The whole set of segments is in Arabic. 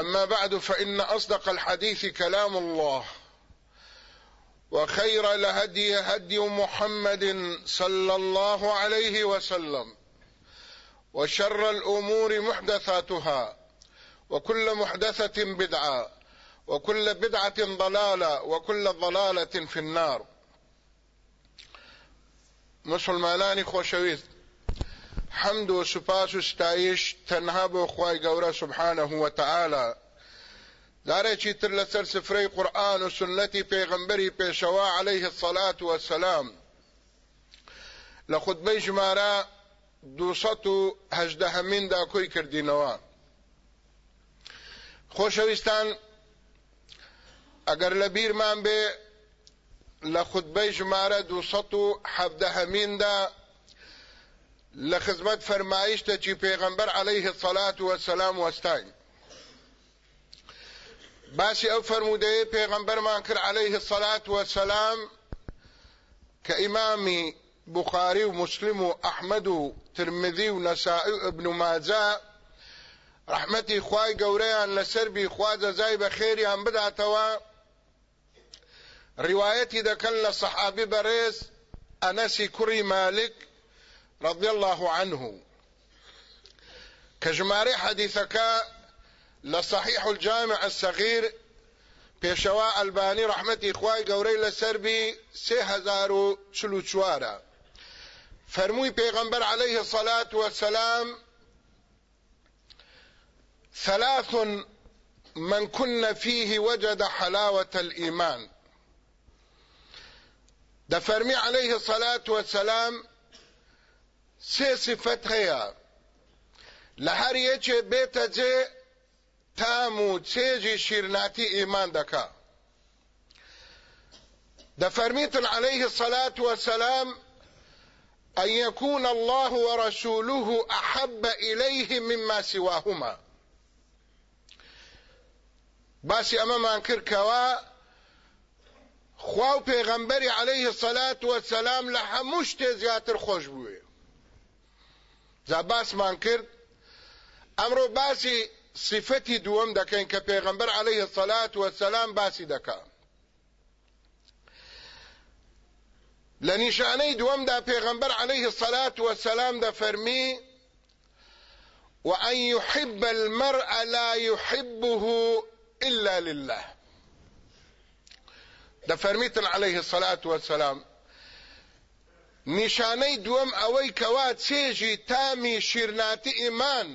أما بعد فإن أصدق الحديث كلام الله وخير الهدي هدي محمد صلى الله عليه وسلم وشر الأمور محدثاتها وكل محدثة بدعة وكل بدعة ضلالة وكل ضلالة في النار. مسلمانانی خۆشەویست حمد و سوپاس و ستایش تەنها بۆ خی گەورە سبحانه وتعالى دارێکی تر لەسەر سفرەی قورآن و سنەتی پێغمبەری پێشەوە عليه الصلاة والسلام. لە خودبەی ژمارە دووسەد و هەژدەهەمیندا کۆی کردینەوە. خۆشەویستان ئەگەر لە بیرمان بێ لە خودبەی ژمارە دووسەد و حەفدەهەمیندا لە خزمەت فەرمایشتێکی پێغەمبەر عەلەیه الصەلاة وەسەلام وەستاین. باسی ئەو فەرمودەیە پێغەمبەرمان کرد عەلەیه الصەلاة وەسەلام کە ئیمامی بخاري ومسلم وأحمد وترمذي ونسائي وابن ماجه رحمتي خواي قوريان لسربي خواجة زاي بخيري عن بدعتوا روايتي ده كان للصحابي بريز أنسي كري مالك رضي الله عنه. كجماري حديثك لصحيح الجامع الصغير پێشەوا ئەلبانی ڕحمەتی خوای گەورەی لەسەربی سێ هزار و چل و چوارە فرموي پیغمبر عليه الصلاة والسلام ثلاث من كن فيه وجد حلاوة الإيمان. دەفەرمێ عليه الصلاة والسلام سێ صیفەت هەیە لە هەر یەکێ بێت جێ تام و چێژی شیرناتی ئیمان دەکا دەفەرمێت عليه الصلاة والسلام أن يكون الله ورسوله أحب إليه مما سواهما. باسی ئەمەمان کرد کەوا خوا و پێغەمبەری عليه الصلاة والسلام لە هەموو شتێ زیاتر جا باسمان کرد. ئەمڕۆ باسی صفەتی دووەم دەکەین کە پێغەمبەر عليه الصلاة والسلام باسی دەکات لنشاني دوام دا پیغمبر عليه الصلاة والسلام دا فرمي وأن يحب المرء لا يحبه إلا لله. دا فرميتن عليه الصلاة والسلام نیشانەی دووەم ئەوەی کەوا چێژی تامی شیرناتی ئیمان.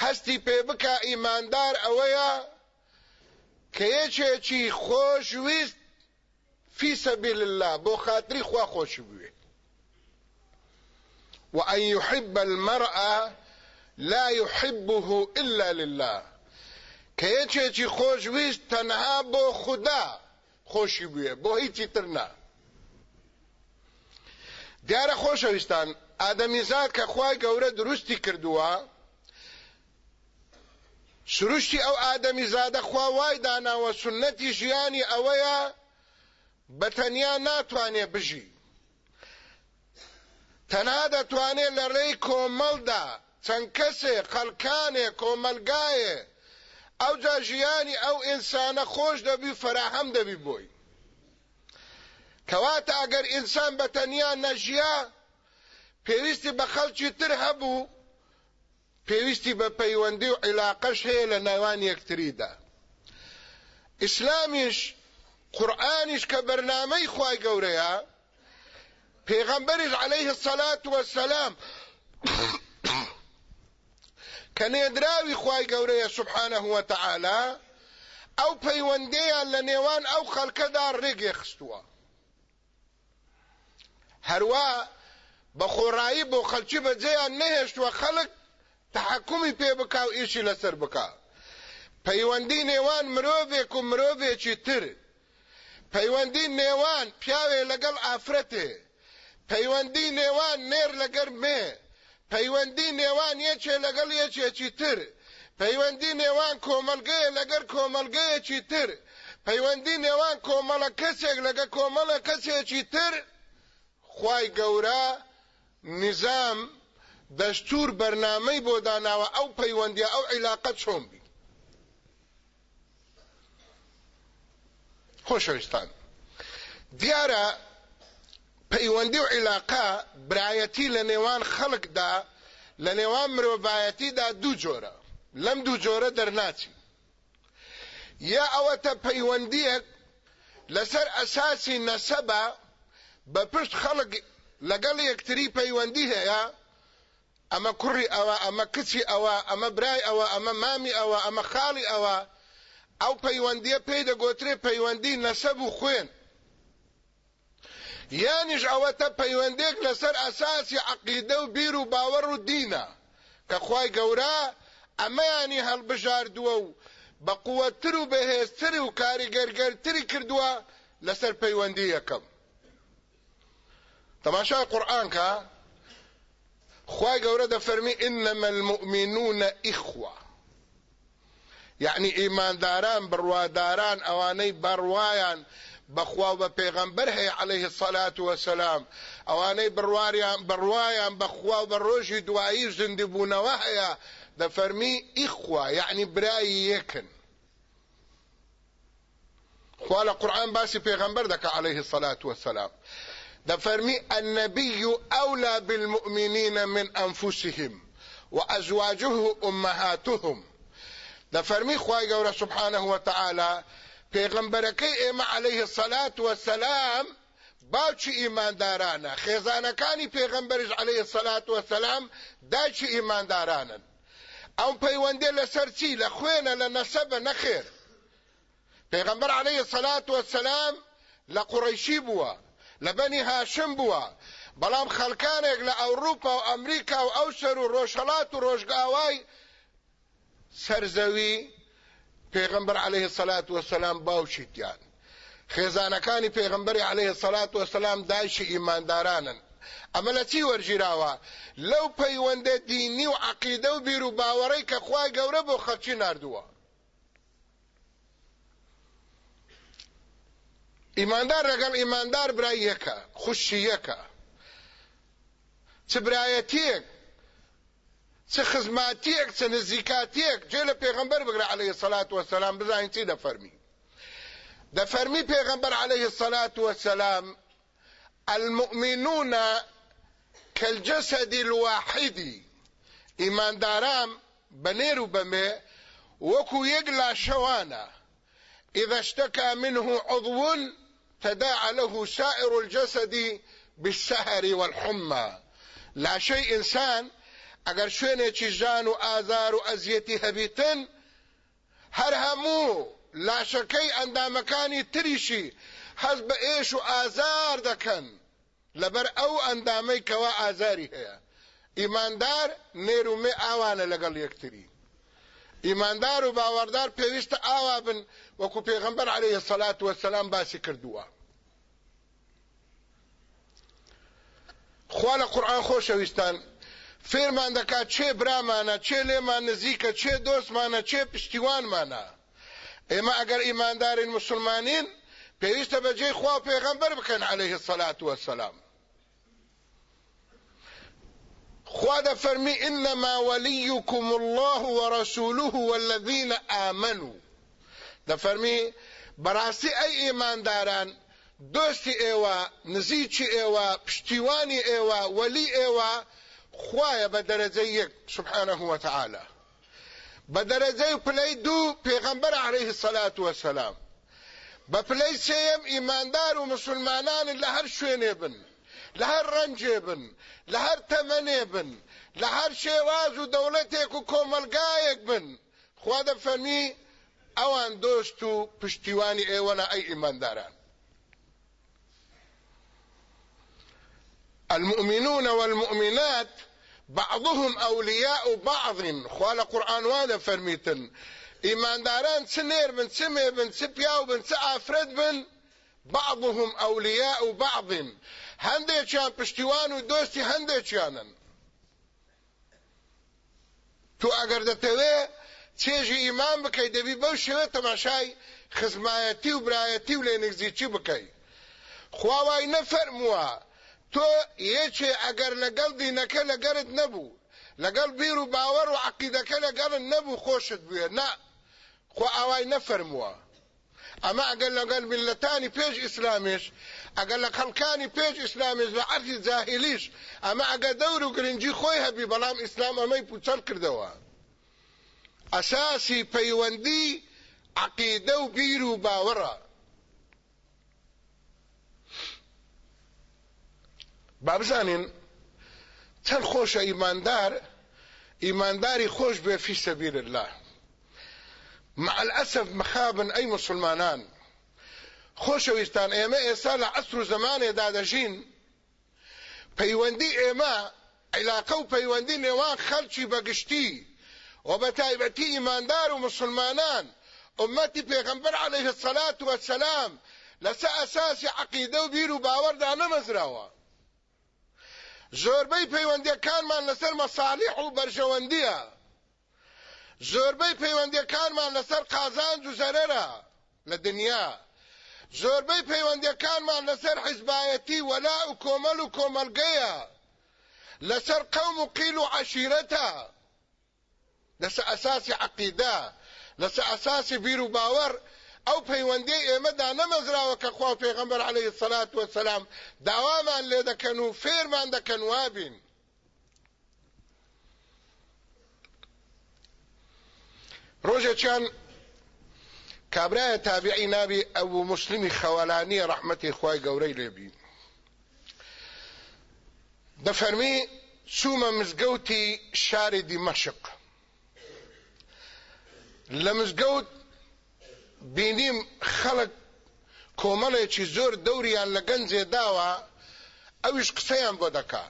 هەستی پێ بکە ئیماندار ئەوەیە کە یەکێکی خۆشویست في سبيل الله بۆ خاتری خوا خۆش بوێ. وأن يحب المرأة لا يحبه إلا لله. کە یەکێکی خۆشویست تەنها بۆ خوددا خۆشی بوێ بۆ هیچی تر نا. دیارە خۆشەویستان. ئادەمیزاد کە خوای گەورە دروستی کردووە سروشتی ئەو ئادەمی زادە خوا وای داناوە سنەتی ژیانی ئەوەیە بەتەنیا ناتوانێ بژی. تەنها دەتوانێت لە ڕێی کۆمەڵدا چەند کەسێ خەڵکانێ کۆمەلگایە. ئەو جا ژیانی ئەو ئینسانە خۆش دەبی فراهەم دەبی بۆی. کەواتە ئەگەر ئینسان بەتەنیا نەژیا پێویستی بە خەڵکی تر هەبوو پێویستی بە پەیوەندی و عیلاقەش هەیە لە ناوان یەکتریدا ئیسلامیش قورآانیش کە بەرنامەی خوای گەورەیە پێغەمبەریش عليه الصلاة والسلام کە نێدراوی خوای گەورەیە سبحانه وتعالى ئەو پەیوەندەیان لە نێوان ئەو خەڵکەدا ڕێگێ خستووە هەروە بە خۆڕایی بۆ خەلکی بەجێیان نەهێشتووە خەڵک تحکمی پێ بکا و ئیشی لەسەر بکا پەیوەندی نێوان مرۆڤێک و مرۆڤێکی تر. پەیوەندی نێوان پیاوێ لەگەڵ ئافرەتێ. پەیوەندی نێوان نێر لەگەر مێ. پەیوەندی نێوان یەکێ لەگەڵ یەکێکی تر. پەیوەندی نێوان کۆمەلگەیە لەگەر کۆمەلگەیەکی تر. پەیوەندی نێوان کۆمەڵە کەسێک لەگە کۆمەڵە کەسێکی تر. خوای گەورە نظام دەستور بەرنامەی بۆ داناوە ئەو پەیوەندی ئەو عیلاقە چۆن بی؟ خۆشەویستان دیارە پەیوەندی و عیلاقا برایەتی لە نێوان خەڵکدا لە نێوان مرۆڤایەتیدا دوو جۆرە. لەم دوو جۆرە دەرناچی یا ئەوەتە پەیوەندیەک لەسەر ئەساسی نەسەبە بە پشت خەڵک لەگەڵ یەکتری پەیوەندی هەیە ئەمە کوڕی ئەوە ئەمە کچی ئەوە ئەمە برای ئەوە ئەمە مامی ئەوە ئەمە خاڵی ئەوە ئەو پەیوەندیە پێی دەگۆترێ پەیوەندی نەسەب و خوێن. یانیش ئەوەتە پەیوەندێک لەسەر ئەساسی عقیدە و بیر و باوەڕ و دینە. کە خوای گەورە ئەمەیانی هەڵبژاردووە و بە قووەتر و بەهێزتر و کاریگەرگەرتری کردووە لەسەر پەیوەندی یەکەم. تەماشای قورئان کە خوای گەورە دەفەرمی ئینەمە المؤمنون ئیخوە یعنی ئیمانداران بڕواداران ئەوانەی بەڕوایان بەخوا بە پێغەمبەر هەیە عليه الصلاة والسلام. ئەوانەی بڕواریان بڕوایان بەخوا بە ڕۆژی دوایی زندی بوونەوە هەیە دەفەرمی ئیخوا یعنی برایی یەکن خوا لە قورآن باسی عليه الصلاة والسلام دەفەرمی النبي أولى بالمؤمنين من أنفسهم وأزواجه أمهاتهم. دەفەرمی خوای گەورە سبحانه وتعالى پێغەمبەرەکەی ئێمە عليه الصلاة والسلام باوچی ئیماندارانە خێزانەکانی پێغەمبەرش عليه الصلاة والسلام داچی ئیماندارانن ئەو پەیوەندێ لەسەر چی؟ لە خوێنە لە نەسەبە نەخێر پێغەمبەر عليه الصلاة والسلام لە قوڕیشی لە بەنی هاشم بووە. بەڵام خەڵکانێک لە ئەوروپا و ئەمریکا و ئەوسەر و ڕۆژهەڵات و ڕۆژگاوای سەرزەوی پێغمبەر عليه الصلاة والسلام باوشی تیان خێزانەکانی پێغمبەری عليه الصلاة والسلام دایشی ئیماندارانن. ئەمە لە چی وەرگیراوە؟ لەو پەیوەندە دینی و عقیدە و بیر و باوەڕەی کە خوای گەورە بۆ خەڵکی ناردووە ایماندار رقم ایماندار برای یکه خوشی یکه چه برایتیک چه خزماتیک چه نزدیکاتیک جل پیغمبر بگره علیه الصلاة والسلام بزاین چی ده فرمی ده فرمی پیغمبر علیه الصلاة والسلام المؤمنون كالجسد الواحد. ایمانداران بنیرو بمه وکو یگلا شوانا إذا اشتكى منه عضو تداعى له سائر الجسد بالسهر والحمى. لا شيء إنسان ئەگەر شوێنێکی ژان و ئازار و ئەزیەتی هەبیتن هەر هەموو لاشەکەی ئەندامەکانی تریشی هەز بە ئێش و ئازار دەکەن لەبەر ئەو ئەندامەی کەوا ئازاری هەیە ئیماندار نێر و مێ ئاوانە لەگەڵ یەکتری ئیماندار و باوەڕدار پێویستە ئاوا بن وەکو پێغەمبەر عەلەیهی سەلات وەسەلام باسی کردووە. خوا لە قورئان خۆشەویستان. فێرمان دەکات چێ برامانە چێ لێمان نزیکە چێ دۆستمانە چێ پشتیوانمانە. ئێمە ئەگەر ئیماندارین مسلمانین پێویستە بەجێی خوا پێغەمبەر بکەن عەلەیهی سەلات وەسەلام خوا فرمي إنما وليكم الله ورسوله والذين آمنوا. دەفەرمی بەڕاستی ئەی ئێمانداران دۆستی ئێوە نزیکی ئێوە پشتیوانی ئێوە وەلی ئێوە خوایە بە دەرەجەی یەک سبحانه وتعالى بە دەرەجەی پلەی دوو پێغەمبەر عەلەیه السەلات وەسەلام. بە پلەی سێیەم ئیماندار و مسلمانان لە هەر شوێنێ بن لە هەر ڕەنجێ بن لە هەر تەمەنێ بن لە هەر شێواز و دەوڵەتێک و کۆمەلگایەک بن. خوا دەفەرمی ئەوان دۆست و پشتیوانی ئێوەنە ئەی ئیمانداران. المؤمنون والمؤمنات بعضهم أولياء بعض. خوال قرآن وادا فرميتن إيمان داران سنير بن سمي بن سبياو بن سأفرد بن؟ بعضهم أولياء بعض. هەندێکیان پشتیوان و دۆستی هەندێکیانن. تو ئەگەر دەتەوێ چێژی ئیمان بکەیت دەبی بەو شێوە تەماشای خزمایەتی و برایەتی و لێ نزیکی بکەی. خواوای نەفەرمووە تۆ یەکێ ئەگەر لەگەڵ دینەکە لەگەرت نەبوو لەگەڵ بیر و باوەڕ و عقیدەکە لەگەڵت نەبوو خۆشت بوێ. نا خۆ ئاوای نەفەرمووە. ئەمە ئەگەر لەگەڵ میلەتانی پێش ئیسلامیش ئەگەر لە خەڵکانی پێش ئیسلامیش بە عەرفی جاهلیش ئەمە ئەگە دەور و گرنگی خۆی هەبی بەڵام ئیسلام ئەمەی پوچەل کردەوە. ئەساسی پەیوەندی عقیدە و بیر و باوەڕە با بزانین چەند خۆشە ئیماندار ئیمانداری خۆش بێ فی سەبیل الله. مع الأسف مخابن أي مسلمانان خۆشەویستان ئێمە ئێستا لە عسر و زمانێدا دەژین پەیوەندی ئێمە عیلاقە و پەیوەندی نێوان خەلکی بەگشتی و بە تایبەتی ئیماندار و مسلمانان پێغەمبەر عەلەیه السەلات وەسەلام لەسەر ئەساسی عەقیدە و بیر و باوەڕدا نەمەزراوە زۆربەی پەیوەندیەکانمان لەسەر مەسالیح و بەرژەوەندیە زۆربەی پەیوەندیەکانمان لەسەر قازانج و زەرەرە لە دنیا زۆربەی پەیوەندەکانمان لەسەر حیزبایەتی وەلا و کۆمەل و کۆمەلگەیە لەسەر قەوم و قیل و لەسەر ئەساسی عەقیدە لەسەر ئەساسی بیر و باوەڕ ئەو پەیوەندەی ئێمەدا نەمەزراوە کە خوا پێغەمبەر عەلەیهی سەلات وەسەلام داوامان لێ دەکەن و فێرمان دەکەن وابین ڕۆژێکیان کابرایە تابعی نابی ئەو مسلمی خەوەلانی ڕەحمەتی خوای گەورەی لێبی دەفەرمی چوومە مزگەوتی شاری دیمەشق لە مزگەوت بینیم خەڵک کۆمەڵێکی زۆر دەوریان لە گەنجێ داوە ئەویش قسەیان بۆ دەکا.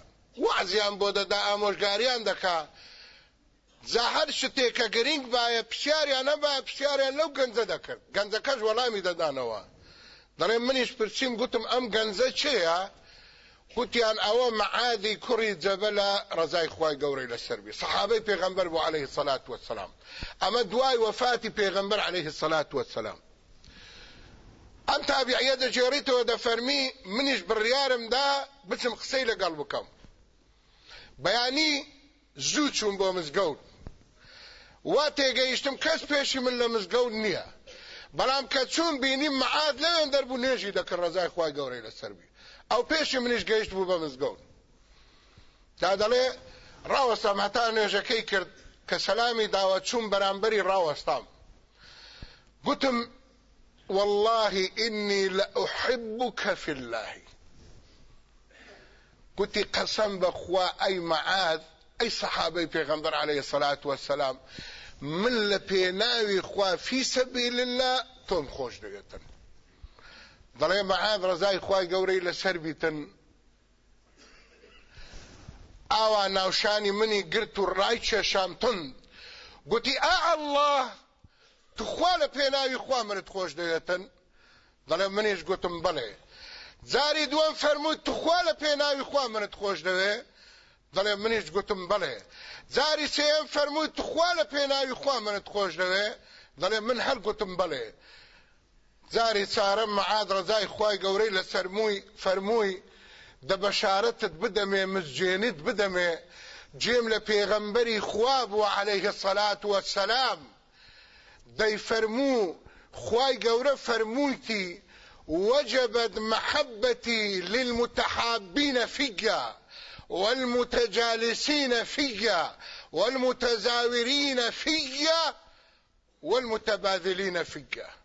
وعزیان بۆ دەدا ئامۆژگاریان دەکا. جا هەر شتێکە گرنگ باە پرسیاریان نەبا پرسیاریان لەو گەنجە دەکرد. گەنجەکەش وەڵامی دەدانەوە. دەڵێ منیش پرسییم گوتم ئەم گەنجە چێە ئەوە معادی کوڕی جەبەلە ڕزای خوای گەورەی لەسەربی سەحابەی پێغەمبەر بۆ عليه الصلاة والسلام ئەمە دوای وفاتی پێغەمبەر عليه الصلاة والسلام ئەم تابعیە دەجێڕیتەوە دەفەرمی منیش بڕیارمدا بچم قسەی لەگەڵ بکەم. بەیانی زوو چوون بۆ مزگەوت. وا تێگەیشتم کەس پێشی من لە مزگەوت نییە. بەڵام کە چوون بینیم مەعاد لەوێن دەربوو نێژی دەکرد ڕزای خوای گەورەی لەسەربی ئەو پێشی منیش گەیشت بوو بە مزگەوت. تا دەڵێ ڕاوەستام هەتا نوێژەکەی کرد کە سەلامی داوە چوون بەرامبەری ڕاوەستام. گوتم والله إني لأحبك في الله قلت قسم بخوا أي معاذ ئەی سەحابەی پێغەمبەر عليه سەلات وەسەلام من لە پێناوی خوا فی سەبیل الله تۆم خۆش دەوێتن. دەڵێ مەعاد ڕزای خوای گەورەی لەسەر بیتن ئاوا ناوشانی منی گرت و ڕای کێشام تند گوتی ئا الله تخوا لە پێناوی خوا منت خۆش دەوێتن؟ دەڵێ منیش گوتم بڵێ. جاری دووەم فەرمووی تخوا لە پێناوی خوا منت خۆش دەوێ؟ دەڵێ منیش گوتم بڵێ. جاری سێم فەرمووی تخوا لە پێناوی خوا منت خۆش دەوێ؟ دەڵێ من هەر گوتم بڵێ. جاری چارەم معاد ڕزای خوای گەورەی لە سەرمووی فەرمووی دە بەشارەتت بدەمێ مزجێنیت بدەمێ جێم لە پێغەمبەری خوا بووە عەلەیه السەلات وەسەلام دەی فەرموو فەرموویتی وجبت محبتي للمتحابين فيا والمتجالسين فيا والمتزاورين فيا والمتباذلين فيا.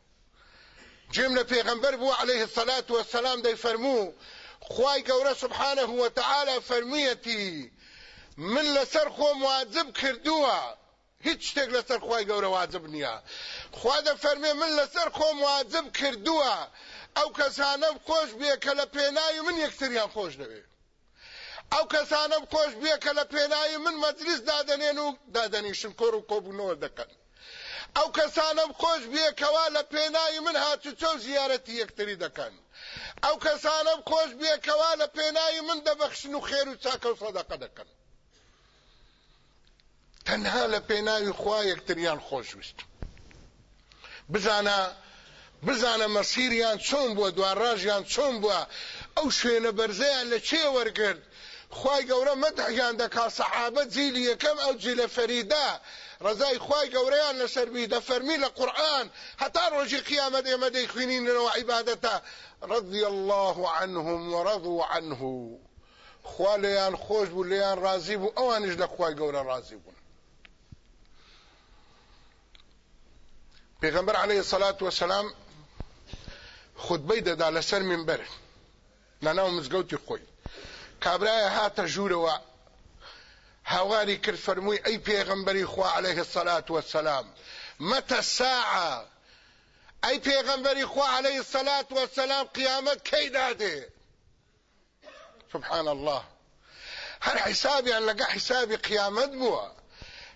جمله پیغمبر بو عليه الصلاه والسلام دی فرمو خوای ګوره سبحانه وتعالى فرمیتی من لسر خو معذب کردوه هیڅ شتێک لەسەر خی گەورە واجب نییە. خوا دە فەرمێ من لەسەر خۆم واجب کردووە. ئەو کەسانەم خۆش بێ کە لە پێناوی من یەکتریان خۆش دەوێت ئەو کەسانم خۆش بێ کە لە پێناوی من مەجلیس دادەنێن و دادەنیشن کۆڕ و کۆبوونەوە دەکەن. ئەو کەسانم خۆش بێ کەوا لە پێناوی من هاتوچە و زیارەتی یەکتری دەکەن. ئەو کەسانم خۆش بێ کەوا لە پێناوی من دەبەخشن و خێر و چاکە و سەدەقە دەکەن. تەنها لە پێناوی خوا یەکتریان خۆشویست بزانە بزانە مەسیریان چۆن بووە دوارڕاژیان چۆن بووە ئەو شوێنە بەرزەیان لە چێ وەرگرت خی گەورە مەدحیان دەکا سەحابە جیلی یەکەم ئەو جیلە فەریدا ڕزای خی گەورەیان لەسەربی دەفەرمی لە قورآن هەتا ڕۆژی قیامەت ئێمە دەیخوێنینەوە عیبادەتە رضي الله عنهم ورضوا عنه. خوا لێیان خۆش بوو لێیان ڕازی بوو ئەوانش لە خی گەورە ڕازی بوون پێغمبەر عليه الصلاة والسلام خطبەی دەدا لەسەر منبەر ناناو مزگەوتی خۆی کابرایە هاتە ژوورەوە هاواری کرد فەرمووی ئەی پێغمبەری خوا عليه الصلاة والسلام. متى الساعة ئەی پێغمبەری خوا عليه الصلاة والسلام قیامەت کەی دادێ سبحان الله. هەر حسابیان لەگە حسابی قیامەت بووە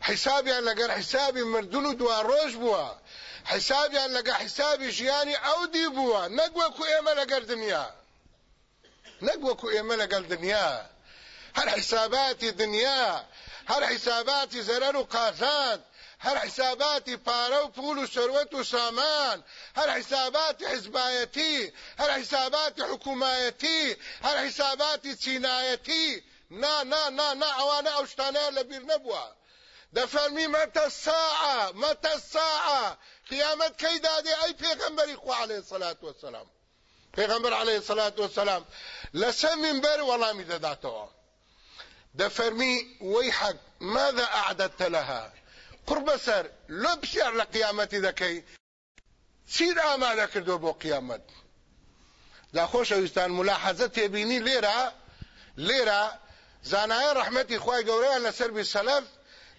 حسابیان لەگەر حسابی مردن و دوا ڕۆژ بووە حسابیان لەگە حسابی ژیانی ئەو دی بووە نەگوەکو ئێمە لەگەر دنیا. نەگوەکو ئێمە لەگەڵ دنیا. هەر حساباتی دنیا هەر حساباتی زەرەر و قازان هەر حساباتی پارە و پول و سەروەت و سامان هەر حساباتی حزبایەتی هەر حساباتی حکومایەتی هەر حساباتی چینایەتی نا نا نا نا ئەوانە ئەو شتانەیە لەبیر نەبووە دەفەرمی مەتە ساعە مەتە ساعە قیامەت کەی دادێ ئەی پێغەمبەری خوا عەلەیهی سەلات وەسەلام پێغەمبەر عەلەیهی سەلات وەسەلام لەسەر منبەر وەڵامی دەداتەوە دەفەرمی وەیحەک ماذا أعددت لها؟ قرب سەر لۆ پرسیار لە قیامەتی دەکەی چیت ئامادە کردو بۆ قیامەت دا خۆشەویستان ملاحەزە تێبینی لێرە لێرە زانایە ڕەحمەتی خوای گەورەیان لەسەر بی سەلەف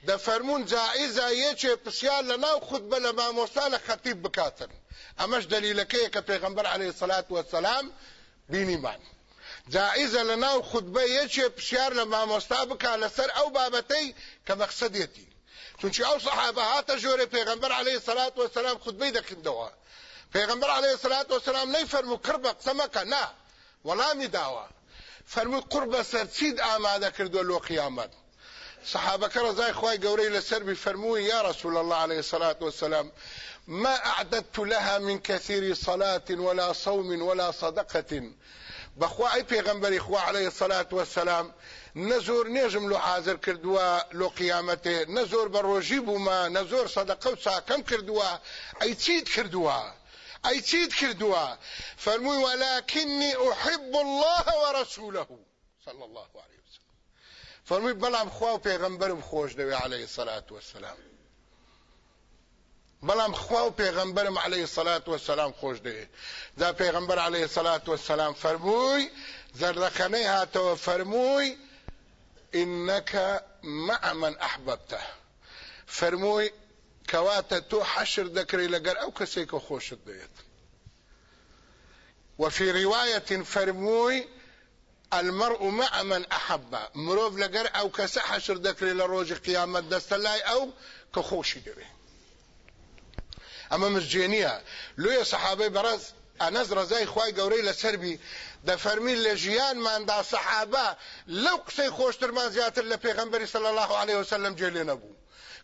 دەفەرمونون جائزە یەکێ پرسیار لە ناو خودبە لە مامۆستا لە خەتیب بکاتن. ئەمەش دلیلەکەیە کە پێغمبەر عليه سلات وسلام بینیمان جائزە لە ناو خودبە یەکێ پرسیار لە مامۆستا بکات لەسەر ئەو بابەتەی کە مەقسەدێتی چونکی ئەو سەحابە هاتە ژۆرە پێغمبەر عليه سلات وسلام خودبەی دەکردەوە پێغمبەر عليه سلات وسلام نەیفەرمو کرد بە قسە مەکە نا وەڵامی داوە فەرمووی قوربە سەر چیت ئامادە کردو لۆ قیامەت صحابك رضاي خواي قوري لسر بفرموي يا رسول الله عليه الصلاة والسلام ما أعددت لها من كثير صلاة ولا صوم ولا صدقة. بخواي پیغمبر خوا عليه الصلاة والسلام نزور نجم لو حاضر کردوا لو قیامته نزور بروجی بوما نزور صدقه و ساکم کردوا ای چید کردوا ای چید کردوا فرموی ولكني احب الله ورسوله صلى الله عليه فرمووی بەڵام خوا و پێغەمبەرم خۆش دەوێ عليه الصلاة والسلام. بەڵام خوا و پێغەمبەرم عليه الصلاة والسلام خۆش دەوێ دا پێغەمبەر عليه الصلاة والسلام فەرمووی زەردەخەنەی هاتەوە فەرمووی انك مع من احببته. فەرمووی کەواتا تۆ حەشر دەکرێی لەگەر ئەو کەسەیک خۆشت دەێت وفي رواية فەرمووی المرء مع من احب. مرۆڤ لەگەر ئەو کەس حەشر دەکرێ لە ڕۆژ قیامەت دەست الله ئەو كخوش دوي مزجينية لو يا صحابي برز انز رزای خوای گەورەی لەسەربی دەفەرمی لە ژیانماندا سەحابە لەو قسەی خۆشترمان زیاتر لە پێغەمبەری صلی الله عليه وسلم جێلێ نەبوو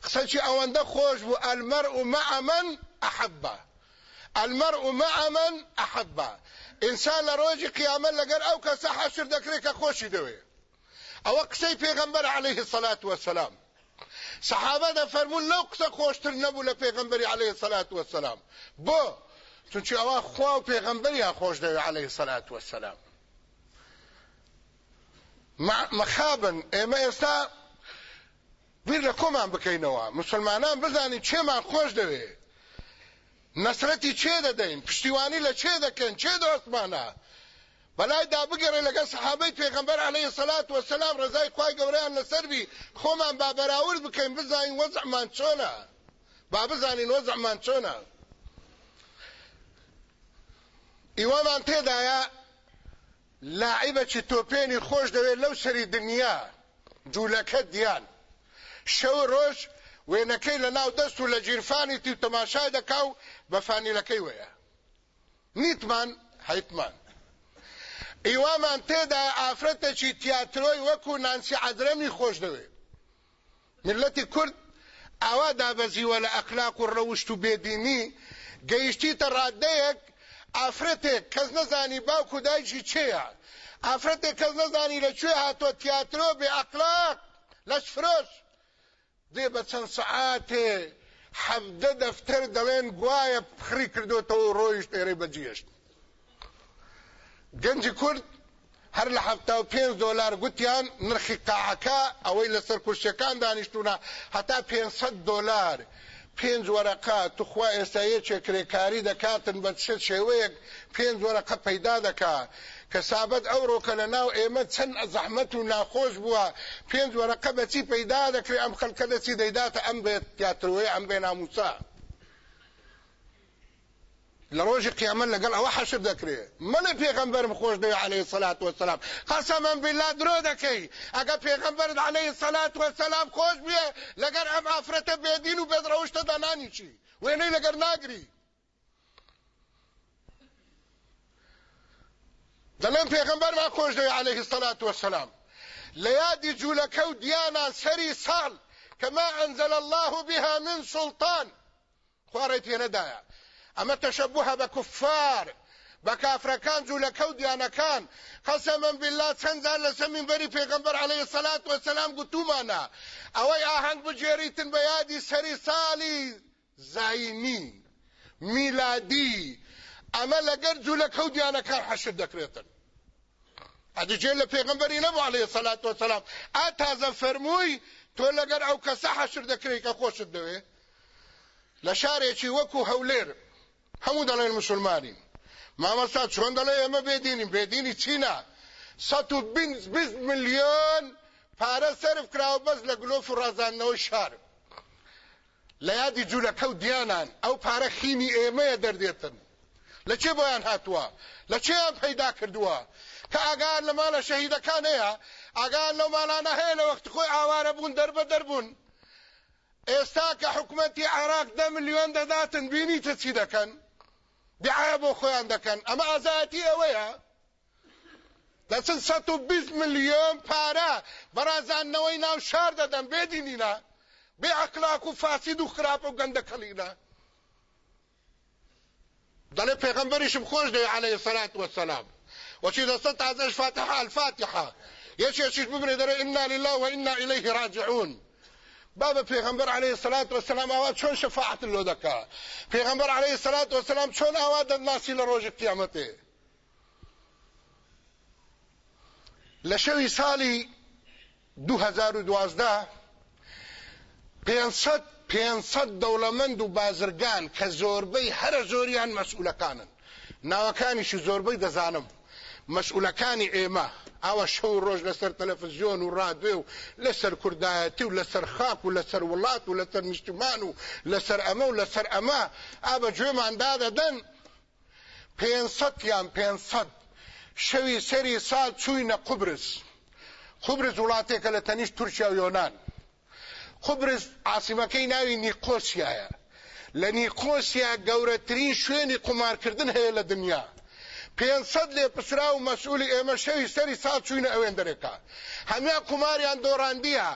قسەی ئەوەندە خۆش بوو المرء مع من أحبه. المرء مع من أحبه. إنسان لە ڕۆژی قیامەت لەگەر ئەو کەسە حەشر دەکرێت کە خۆشی دەوێ ئەوە قسەی پێغەمبەر عليه الصلاة والسلام. صحابه دا فرمون لو قصه خوشتر نبو لك پیغمبري عليه الصلاة والسلام بو چونچه اوه خواه و پیغمبري خوش دوی عليه الصلاة والسلام مخابن ئێمە ئێستا بیر لە کۆمان بکەینەوە مسلمانان بزانین چێمان خۆش دەوێ نەسرەتی چێ دەدەین پشتیوانی لە چێ دەکەن چێ دۆستمانە بلای دا بگره لگه صحابه پیغمبر علیه صلاة و سلام رضای خواه گوریان لسر بی خومان با براورد بکن بزنین وضع من چونه با بزنین وضع من چونه ایوامان تیدایا لاعبه چی توپینی خوش دوی لو سری دنیا جولکه دیان. شو روش وینەکەی لە ناو دەست و لە جیرفانی تی و تەماشای دەکاو بە فانیلەکەی وەیە. نیتمان حیتمان ئیوامان تێدا ئافرەتێکی تیاترۆی وەکو نانسی عەدرەمی خۆش دەوێت. ملەتی کورد ئاوا دابەزیوە لە ئەخلاق و ڕەوشت و بێدینی گەیشتیتە ڕادەیەک ئافرەتێک کەس نەزانی باوکو دایکی چێە. ئافرەتێک کەس نەزانی لەکوێ هاتۆ تیاترۆ بێ ئەقلاق لەش فرۆش. دێ بە چەند سعاتێ حەمدە دەفتەر دەڵێن گوایە خری کردوتەوە ڕۆیشت ئێرەی بەجێشت. گەنجی کورد هەر لە و پێنج دۆلار گوتیان نرخی قاعەکە ئەوەی لەسەر کوشتەکان دانیشتونە هەتا پێنسەد دۆلار. پێنج وەرەقا توخوا ئێستا یەکێک کرێکاری دەکاتن بە چ شێوەیەک پێنج وەرەقە پەیدا دەکا. کە سابەت ئەوڕۆکە لە ناو ئێمە چەند زەحمەت و ناخۆش بووە. پێنج وەرەقە بەچی پەیدا دەکرێت ئەم خەڵکە دەچی دەیداتە ئەم بێت تیاترۆی ئەم بێ ناموسا. قیامەت لەگەڵ ئەوە حەشر دەکرێت مەڵێ پێغەمبەرم خۆش دەوێت عليه الصلاة والسلام؟ قەسەمەن بالله درۆ دەکەی ئەگە پێغەمبەرت عليه الصلاة والسلام خۆش بێ لەگەر ئەم ئافرەتە بێدین و بێدڕەوشتە دانانی چی وێنەی لەگەر ناگری دەڵێن پێغەمبەرمان خۆش دەوێت عليه الصلاة والسلام. لە یادی جوولەکە و دیانان سەری ساڵ كما أنزل الله بها من سلطان. خوارەی پێنەدایە ئەمە تەشەبوه بە کوفار بە کافرەکان جوولەکە و دیانەکان قەسەمەن بالله چەندان لەسەر منبەری پێغەمبەر عەلەیهی السەلات وەسەلام گوتومانە ئەوەی ئاهەنگ بجێریتن بە یادی سەری ساڵی زاینی میلادی. ئەمە لەگەر جوولەکە و دیانەکان حەشر دەکرێتن ئەدیجێ لە پێغەمبەری نەبوو عەلەیهی السەلات وەسەلام ئا تازە فەرمووی تۆ لەگەر ئەو کەسە حەشر دەکرێت کە خۆشت دەوێ لە شارێکی وەکو هەولێر هەموو دەڵێن مسلمانین مامەستا چۆن دەڵێ ئێمە بێدینین بێدینی چینە سەد و بیست ملیۆن پارە سرف کراوە بەس لە گلۆف و ڕازاندنەوەی شار. لە یادی جوولەکە و دیانان ئەو پارە خینی ئێمەیە دەردێتن. لە چێ بۆیان هاتووە؟ لە چێیان پەیدا کردووە؟ کە ئاگان لە ماڵە شەهیدەکان هەیە ئاگان لەو ماڵانە هەیە لە وەخت خۆی ئاوارە بوون دەربە دەربوون. ئێستا کە حکوومەتی عراق دە ملیۆن دەداتن بینیتە چی دەکەن؟ دعایە بۆ خۆیان دەکەن ئەمە ئازاەتی ئەوەیە دەچن 120 ملیۆن پارە بەرازانەوەی ناو شار دەدەن بێدینینە بێ عقلاک و فاسید و خراپە و گەندەکەلینا دەڵێ پێغەمبەریشم خۆش دەوێ عليه الصلاة والسلام. وشي دەستە تازەش فاتحة الفاتحة. یەکێکیش ببرێ دەرێ إنا لله وإنا إليه راجعون. بابا پیغمبر علیه الصلاة والسلام آوا چون شفاعت لو دکا. پیغمبر علیه الصلاة والسلام چون آوا د ناسی لروج قیامته لشوی سالی 2012 500 500 دەوڵەمەند و بازرگان کە زۆربەی هەرە زۆریان مەسئولەکانن. ناوەکانیشی زۆربەی دەزانم. مەسئولەکانی ئێمە ئاوە شەو ڕۆژ لەسەر تەلەڤزیۆن و ڕادێ و لەسەر کوردایەتی و لەسەر خاک و لەسەر وڵات و لەسەر نیشتمان و لەسەر ئەمە و لەسەر ئەمە. ئابە گوێماندا دەدەن پێسەد یان پێسەد شەوی سەری سال چووینە قوبرس قوبرس وڵاتێکە لە تەنیشت تورکیا و یۆنان قوبرس عاصمەکەی ناوی نیقۆسیایە. لە نیقۆسیا گەورەترین شوێنی قمارکردن هەیە لە دنیا. پێسەد لێ پسرا و مەسئولی ئێمە شەوی سەری ساڵ چوینە ئەوێن دەرێکا. هەمیا قماریان دۆڕاندیە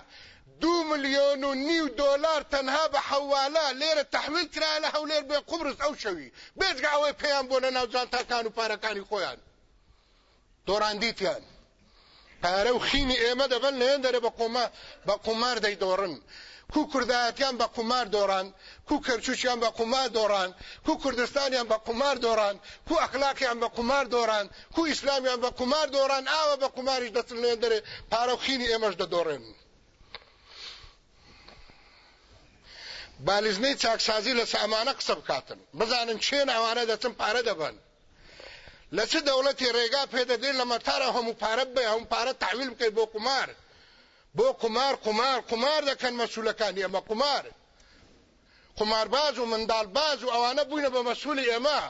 دو ملیۆن و نیو دۆلار تەنها بە حوالا لێرە تحمیل کرا لە هەولێر بێ قوبرس ئەو شەوی. بێجگە ئەوەی پێیان بۆ لە ناوجان تاکان و پارەکانی خۆیان. دۆڕاندیتیان پارە و خینی ئێمە دەبن لێن دەرێ بە قمار دەیدۆڕن کو کوردایەتیان بە قمار دۆڕان کو کەرچوچیان بە قمار دۆڕان کو کوردستانیان بە قمار دۆڕان کو ئەخلاقیان بە قمار دۆڕان کو ئیسلامیان بە قمار دۆڕان ئاوە بە قماریش دەچن لێن دەرێ پارە و خینی ئێمەش دەدۆڕێن. بالیزنەی چاکسازی لە سامانە قسە بکاتن. بزانن چێن ئەوانە دەچن پارە دەبن لە چه دەوڵەتی ڕێگا پێدەدێن لە مەتارە هەموو پارە بێ هەموو پارە تحویل بکەیت بۆ قمار بۆ قمار قمار قمار دەکەن مەسوولەکانی ئەمە قمار قمارباز و منداڵباز و ئەوانە بووینە بە مەسوولی ئێمە.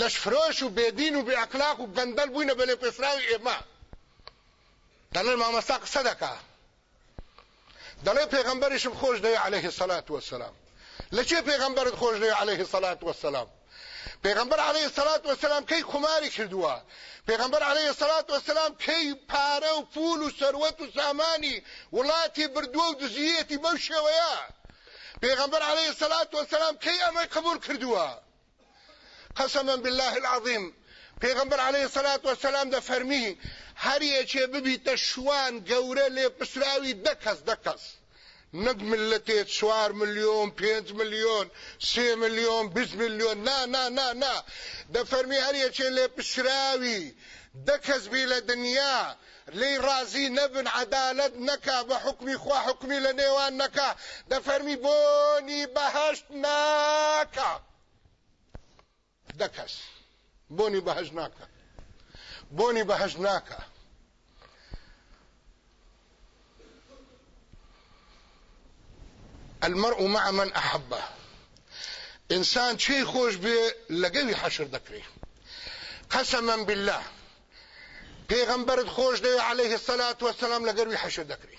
لەش فرۆش و بێدین و بێعقلاق و گەندەل بووینە بە لێ پێسراوی ئێمە. دەڵێن مامەستا قسە دەکا. دەڵێ پێغەمبەریشم خۆش دەوێ عليه الصلاة والسلام لە چێ پێغەمبەرت خۆش دەوێ عليه الصلاة والسلام پێغمبەر عليه الصلاة والسلام کەی خماری کردووە پێغمبەر عليه الصلاة والسلام کەی پارە و پول و سەروەت و سامانی وڵاتی بردووە و دزیەتی بەو شێوەیە؟ پێغمبەر عليه الصلاة والسلام کەی ئەمەی قبول کردووە قسما بالله العظيم پێغمبەر عليه الصلاة والسلام دەفەرمی هەر یەکێ ببیتە شوان گەورە لێ پسراوی دەکەس دەکەس. نەک ملەتێت چوار ملیۆن پێنج ملیۆن سێ ملیۆن بیست ملیۆن. نا نا نا نا. دەفەرمی هەریەکێ لێ پشراوی. دەکەسبی لە دنیا. لی رازی نەبن عدالت نەکا بە حکمی خوا حکمی لە نێوان نەکا. دەفەرمی بۆنی بەهشت ناکە دەکەس. بۆنی بەهشت ناکە بۆنی بەهشت ناکە المرء مع من أحبه. إنسان چی خوش به لګوي حشر دکري قسما بالله پیغمبر خوش دی عليه الصلاة والسلام لګوي حشر دکري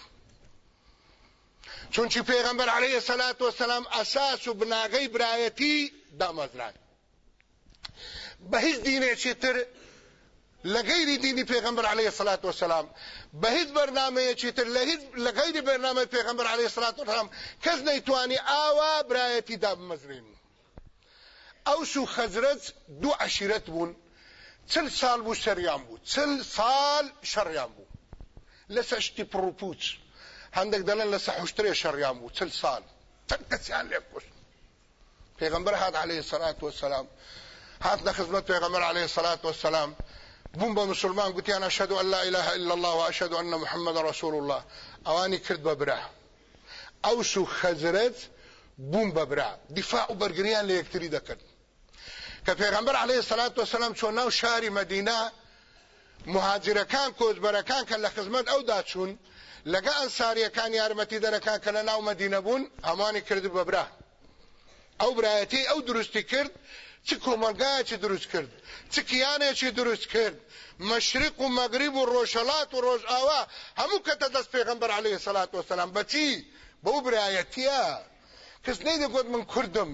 چون چې پیغمبر عليه الصلاة والسلام أساس بناغي برایتی مزرعه بە هیچ دینەکی لە غەیر دینی پێغەمبەر عليه الصلاة والسلام بە هیچ بەرنامەکی تر لە غەیر بەرنامەی پێغەمبەر عليه الصلاة والسلام کەس نەیتوانی ئاوا برایەتی دامەزرێنێ. ئەوس خەزرەج دوو عەشیرەت بوون. چل ساڵ بوو شەڕیان بوو. چل ساڵ شەڕیان بوو. لەسە شتی پڕوپووچ. هەندەک دەڵێن لەسە حوشتری شەڕیان بوو. چل ساڵ. چل کسیان لیکوش پیغمبر هات علیه الصلاة والسلام هات د خدمت پیغمبر علیه الصلاة والسلام بوم بە مسلمان گوتیان ئەشهد ان لا اله الا الله واشهد ان محمد رسول الله ئەوانی کرد بە برا. ئەوس و خەزرت بوم بە برا. دیفاع و بەرگریان لە یەکتری دەکرد. کە پێغەمبەر عليه الصلاة والسلام چۆن ناو شاری مدینە مهاجرەکان کۆچبەرەکان کە لە خزمەت ئەودا چوون لەگە ئەنساریەکان یارمەتی دەرەکان کە لە ناو مدینە بوون ئەمانی کرد بە برا. ئەو برایەتی ئەو دروستی کرد چ کۆمەلگایەکی دروست کرد؟ چ کیانێکی دروست کرد؟ مشرق و مغرب و ڕۆژهڵات و ڕۆژئاوا هەموو کەتە دەست پێغەمبەر عليه الصلاة والسلام بەچی بەو برایەتیە کەس نەیدەگوت من کوردم.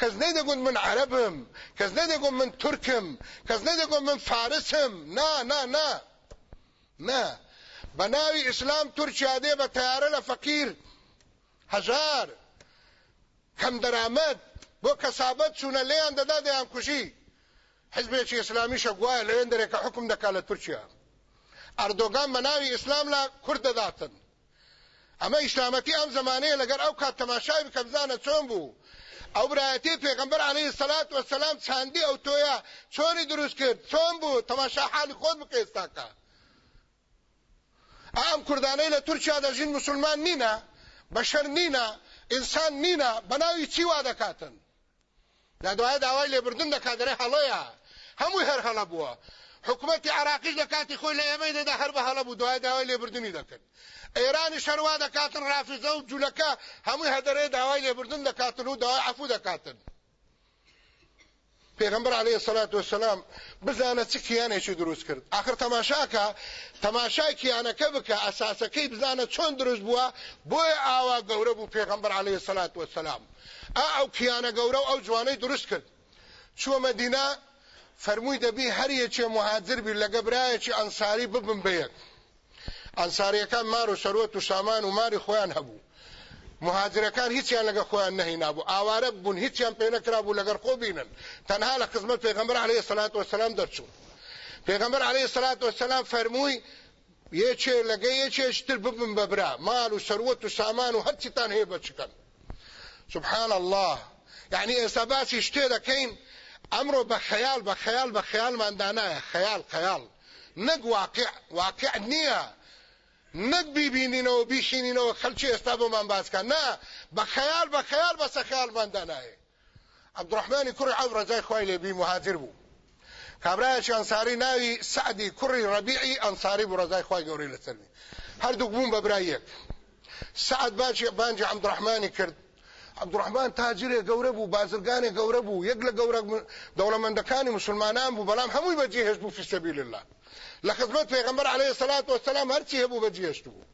کەس نەیدەگوت من عەرەبم کەس نەیدەگوت من تورکم. کەس نەیدەگوت من فارسم. نا نا نا. نا. بە ناوی ئیسلام تورکیا دێ بە تیارە لە فەقیر. هەژار. کەم دەرامەت بۆ کەسابەت چوونە لێیان دەدا دەیان کوژی. حزبێکی ئیسلامیشە گوایە لەوێن دەرێکە حکم دەکا لە تورکیا. ئەردۆگان بە ناوی ئیسلام لە کورد دەداتن. ئەمە ئیسلامەتی ئەم زمانەیە لەگەر ئەو کات تەماشای بکە بزانە چۆن بوو. ئەو برایەتی پێغمبەر عليه الصلاة والسلام چاندی ئەو تۆیە چۆنی دروست کرد؟ چۆن بوو؟ تەماشا حالی خۆت بکە ئێستاکە. ئەم کوردانەی لە تورکیا دەژین مسلمان نینە بەشەر نینە ئینسان نینە بەناوی چی وا دەکاتن؟ دا دوای داوای لێبردن دەکات دەرێ هەڵەیە هەمووی هەر هەڵە بووە حکومەتی عراقیش لە کاتی خۆی لە ئێمەی دەدا هەر بە هەڵە بوو دوای داوای لێبردننی دەکرد ئێرانیش هەروا دەکاتن ڕافزە و جوولەکە هەمووی هەدەرێ داوای لێبردن دەکاتن و داوای عفو دەکاتن پێغمبەر عليه الصلاة والسلام بزانە چ کیانێکی دروست کرد. آخر تەماشاکە تەماشای کیانەکە بکە ئەساسەکەی بزانە چۆن دروست بووە بۆیە ئاوا گەورە بوو پێغمبەر عليه الصلاة والسلام ئەو کیانە گەورە و ئەو جوانەی دروست کرد. چوە مەدینە فەرمووی دەبی هەر یەکێ مهاجر بی لەگە برایەکی ئەنساری ببن بەیەک ئەنساریەکان مار و سەروەت و سامان و ماری خۆیان هەبوو. مهاجرەکان هیچیان لەگە خۆیان نەهینا بوو ئاوارە بوون هیچیان پێ نەکرا بوو لەگەر خۆ بینن تەنها لە خزمەت پێغەمبەر عەلەیهی سەلات وەسەلام دەرچوون پێغەمبەر عەلەیهی سەلات وەسەلام فەرمووی یەکێ لەگە یەکێشتر ببن بەبرا مال و سەروەت و سامان و هەرچیتان هەیە بچکەن سبحان الله يعني ئێستا باسی شتێ دەکەین ئەمڕۆ بە خەیال بە خەیال بە خەیالماندانایە خەیال خەیال نەک واقع واقع نییە نەک بیبینینەوە بیشینینەوە خەلکی ئێستا بۆمان باسکان نا بە خەیال بە خەیال بەسە خەیالماندانایە عبدڕحمانی کوڕی عەو ڕەزای خوای لێبی مهاجر بوو. کابرایەکی ئەنساری ناوی سعدی کوڕی ڕەبیعی ئەنساری بوو ڕەزای خوای گەورەی لەسەرمی هەردوو بوون بە برای یەک. سعد باجی بانجی عبدڕحمانی کرد. عبدڕحمان تاجرێ گەورە بوو بازرگانی گەورە بوو. یەک لە گەورە دەوڵەمەندەکانی مسلمانان بوو بەڵام هەمووی بەجێهێش بوو في سبيل الله لە خزمەت پێغەمبەر عليه الصلاة والسلام هەرچی هەبوو بەجێهێشت بوو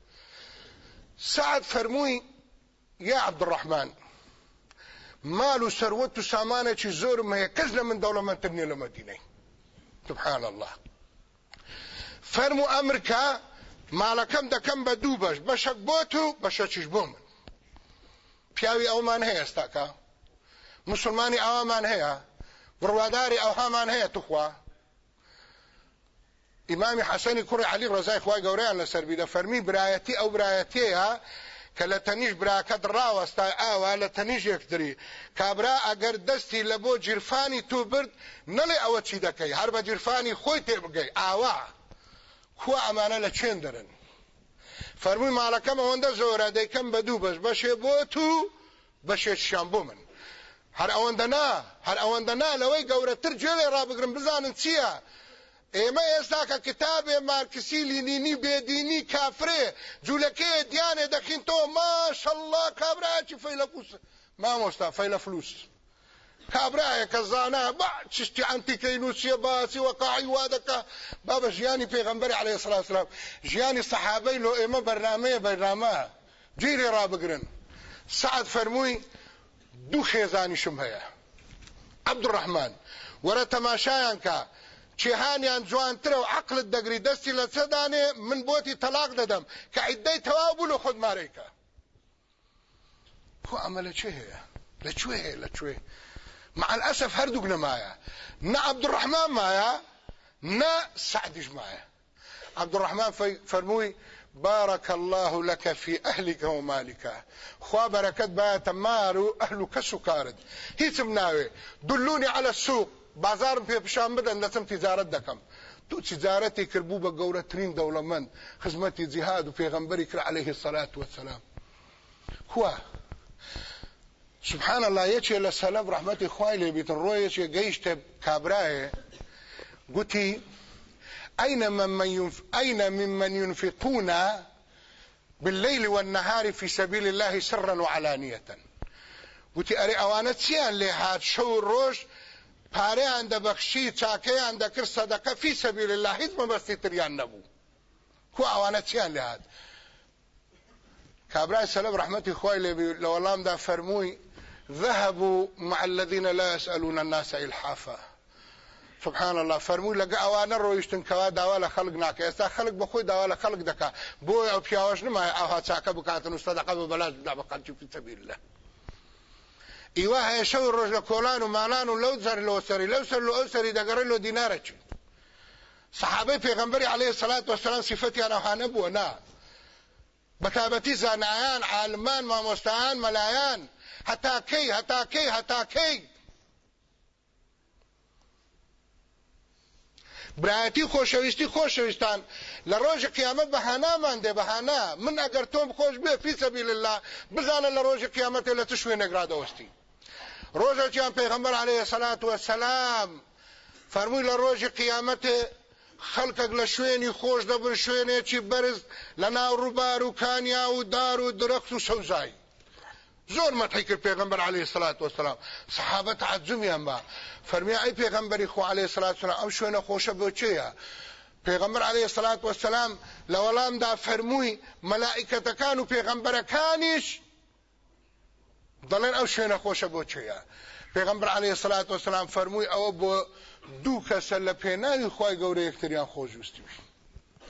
سعد فەرمووی یا عبدڕحمان مال و سەروەت و سامانێکی زۆرم هەیە کەس لە من دەوڵەمەندتر نییە لە مەدینەی سبحان الله فەرمو ئەمریکا ماڵەکەم دەکەم بە دوو بەش بەشەک بۆت و بەشەکیش بۆ من. پیاوی ئەومان هەیە ئێستاکە مسلمانی ئەومان هەیە بڕواداری ئەوهامان هەیە توخوا ئیمامی حەسەنی کوڕی علی ڕزای خوای گەورەیان لەسەر بیدە فەرمی برایەتی ئەو برایەتەیە کە لە تەنیش براکەت ڕاوەستا ئاوا لە تەنیش یەکتری. کابرا ئەگەر دەستی لە بۆ جیرفانی تو برد نەڵێ ئەوە چی دەکەی؟ هەر بە جیرفانی خۆی تێبگەی ئاوا! خوا ئەمانە لە چێن دەرن؟ فەرمووی ماڵەکەم ئەوەندە زۆرە دەیکەم بە دوو بەش. بەشێ بۆ تو بەشێشیان بۆ من. هەر ئەوەندە نا هەر ئەوەندە نا لەوەی گەورەتر گوێڵێ ڕابگرن بزانن چییە؟ ئێمە ئێستا کە کتابێ مارکسی لینینی بێدینی کافرێ جوولەکەی دیانێ دەخین تۆ ماشەله کابراکی فەیلەکوس مامۆستا فەیلە فلوس کابراایە کە زانا با چشتی ئەنتیکەی نووسە باسی وەقاعی وا دەکە با بە ژیانی پێغەمبەری عەلەیهی سڵات سلام ژیانی سەحابەی لۆ ئێمە بەرنامەیە بەرنامە گیری ڕابگرن. سعد فەرمووی دوو خێزانیشم هەیە. عەبدوڕەحمان وەرە تەماشایان کە جیهانیان جوانترە و عقلت دەگری دەستی لە چەدانێ من بۆتی تەلاق دەدەم کە عیدەی تەواو بوو لە خۆت مارەیکە خۆ ئەمە لە چێ هەیە لەکوێ هەیە لەکوێ مع الأسف هەردووک نەمایە نە عەبدوڕەحمان مایە نە سعدیش مایە عەبدوڕەحمان فەرمووی بارك الله لك في أهلك ومالك خوا بەرەکەت بخاتە ماڵ و ئەهل و کەسوکارت هیچم ناوێ دلوني على السوق بازارم پێ پیشان بدەن دەچم تیجارەت دەکەم. تو تجارەتی کردبوو بە گەورەترین دەوڵەمەند خزمەتی جیهاد و پێغەمبەری کرد عليه الصلاة والسلام خوا. سبحان الله یەکێ لە سەلەف ڕحمەتی خوای لێبیتن ڕۆیەکێ گەیشتە کابرایە. گوتی أين ممن ينف... أين ممن ينفقون بالليل والنهار في سبيل الله سرا وعلانية قلت أري أوانا تيان لهات شو الروش پارەیان دەبەخشی چاکەیان دەکرد سەدەکە فی سەبیل الله هیچ مەبەستی تریان نەبوو کو ئەوانە چیان لێهات کابرای سەلەب ڕحمەتی خۆی لێبی لە وەڵامدا فەرمووی ذهبوا مع الذين لا يسألون الناس إلحافا. سبحان الله فرمووی لەگە ئەوانە ڕۆیشتن کەوا داوا لە خەڵک ناکە ئێستا خەڵک بەخۆی داوا لە خەڵک دەکا بۆی ئەو پیاوەش نمایە ئاها چاکە بکاتن و سەدەقە بە بدا بە فی سەبیل الله ئیوا هەیە شەو ڕۆژ لە کۆلان و مالان و لەو زەر لەوە سەری لەو سەر لە ئەو سەری دەگەڕێ لۆ دینارەچی صحابەی پێغەمبەری عەلەیهی سەلات وەسەلام سیفەتیان ئەوها نەبووە نا. بەتابەتی زانایان عالمان مامۆستایان مەلایان هەتاکەی هەتاکەی هەتاکەی برایەتی خۆشەویستی خۆشەویستان. لە ڕۆژی قیامەت بەهانامان دێ بەهانا. من ئەگەر تۆم خۆش بێ فی سەبیل الله بزانە لە ڕۆژی قیامەتێ لە چ شوێنێکرادەوەستی ڕۆژێکیان پێغەمبەر عەلەیهی سەلات وەسەلام فەرمووی لە ڕۆژی قیامەتێ خەڵکەک لە شوێنی خۆش دەبن شوێنێکی بەرز لە ناو ڕووبار و کانیا و دار و درەخت و سەوزایی زۆر مەتحی کرد پێغمبەر عليه الصلاة والسلام صحابە تعجمیان با. فەرمی ئەی پێغمبەری خۆ عليه الصلاة والسلام ئەو شوێنە خۆشە بۆ چێە پێغمبەر عليه الصلاة والسلام لە وەڵامدا فەرمووی مەلائکەتەکان و پێغمبەرەکانیش دەڵێن ئەو شوێنە خۆشە بۆ چێە پێغمبەر عليه الصلاة والسلام فەرمووی ئەوە بۆ دوو کەسە لە پێناوی خی گەورە یەکتریان خۆشویستی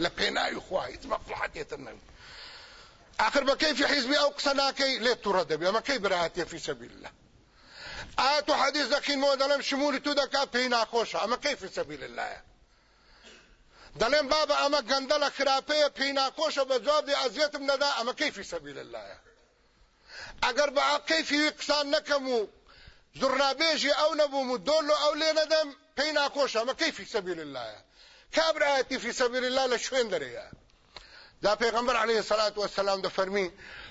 لە پێناوی خوا هیچ مەفلحەتێتر نەوی آخر بكيف حزبي او قسناكي ليه ترد بي اما كي براهاتي في سبيل الله آيات حديث ذكين مو دلم شمولي تو دكا بينا خوشا اما كيف في سبيل الله دلم بابا اما گندل خرافه پینا خوشا بجواب دي ازيتم ندا اما كيف في سبيل الله اگر با كيف قسان نكمو زرنابيجي أو نبو دولو أو لندم پینا خوشا اما كيف في سبيل الله كابر آياتي في سبيل الله لشوين دريا دا پیغمبر علیه الصلاة والسلام د فرمی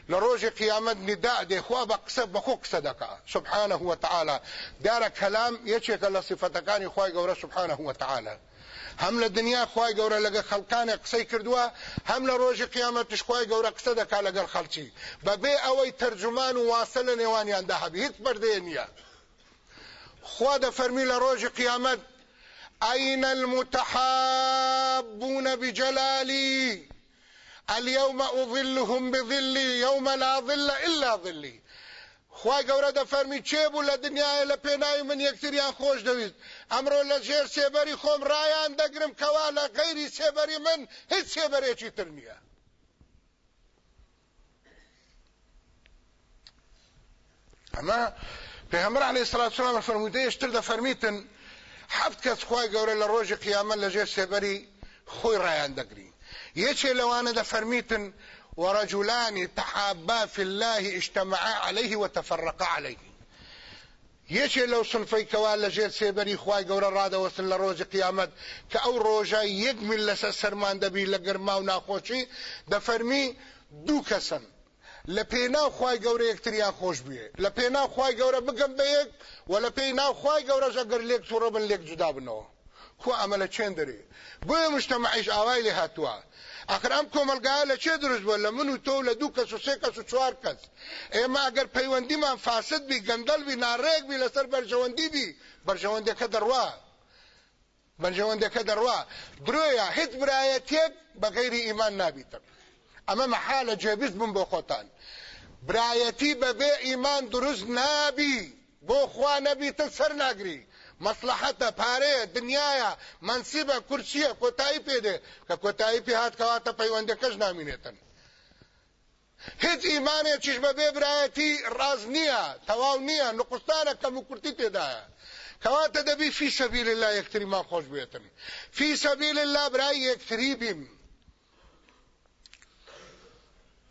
لروج قیامت نداء دی خو بقصه بخو قصه دکا سبحانه وتعالى دار کلام یچه کله صفاتکانی خوای ګوره سبحانه وتعالى هم له دنیا خوای ګوره لګه خلقان قصې کړدوا هم له روز قیامت خوای ګوره قصه د کاله ګر خلچی به به أو ترجمان واصل نیوانیان ده هیڅ پرده نه خو د فرمی له روز قیامت أين المتحابون بجلالي؟ اليوم أظلهم بظلي يوم لا ظل إلا ظلي. خوای گەورە دەفەرمی چێبوو لە دنیاە لە پێناوی من یەکتریان خۆش دەویست. ئەمڕۆ لە ژێر سێبەری خۆم ڕایان دەگرم کەوا لە غەیری سێبەری من هیچ سێبەرێکی تر نییە. ئەمە پێغەمبەر عەلەیهی سڵاتو وسەلام فەرموودەی یەشتر دەفەرمیتن حەفت کەس خوای گەورە لە ڕۆژی قیامەت لە ژێر سێبەری خۆی ڕایان دەگرین. یەکێ لەوانە دەفەرمیتن ورجلان تحابا في الله اجتمعا عليه وتفرقا عليه. يشي لو صنفي كوال لجيت سيبري خواي قورا رادا وصل لروج قيامت كأو روجا يقمل لسا سرمان دبي لقرما وناخوشي دفرمي دو كسن لپینا خوای ګوره یکتریا خوش بیه لپینا خوای ګوره بګم به یک ولپینا خوای ګوره زګر لیک سوربن لیک جدا بنو خو عمل چندري بو مجتمعش اوایل هاتوا اخر ام کوملګا له چه درز ولا منو تو له دو کس سه کس څوار کس اما اگر پیوندی ما فاسد بی گندل بی ناریک بی لسر برجوندی بی برجوندی که دروا برجوندی که دروا درویا هیڅ برایتیک بغیر ایمان نابیتر اما محاله جابیز بم بو خوتان برایتی به ایمان درست نابی بو خوا نبی ته سر ناګری مصلحت پاره دنیا منصبه کرسیه کوتای پیده که کوتای په هات کوا ته پیوند کژ نامینتن هیڅ ایمان چې به برایتی راز نیه تواو نیه نقصان کم کرتی پیدا کواته د بی في سبيل الله یکتری ما خوش بیتن. في سبيل الله برای یکتری بیم.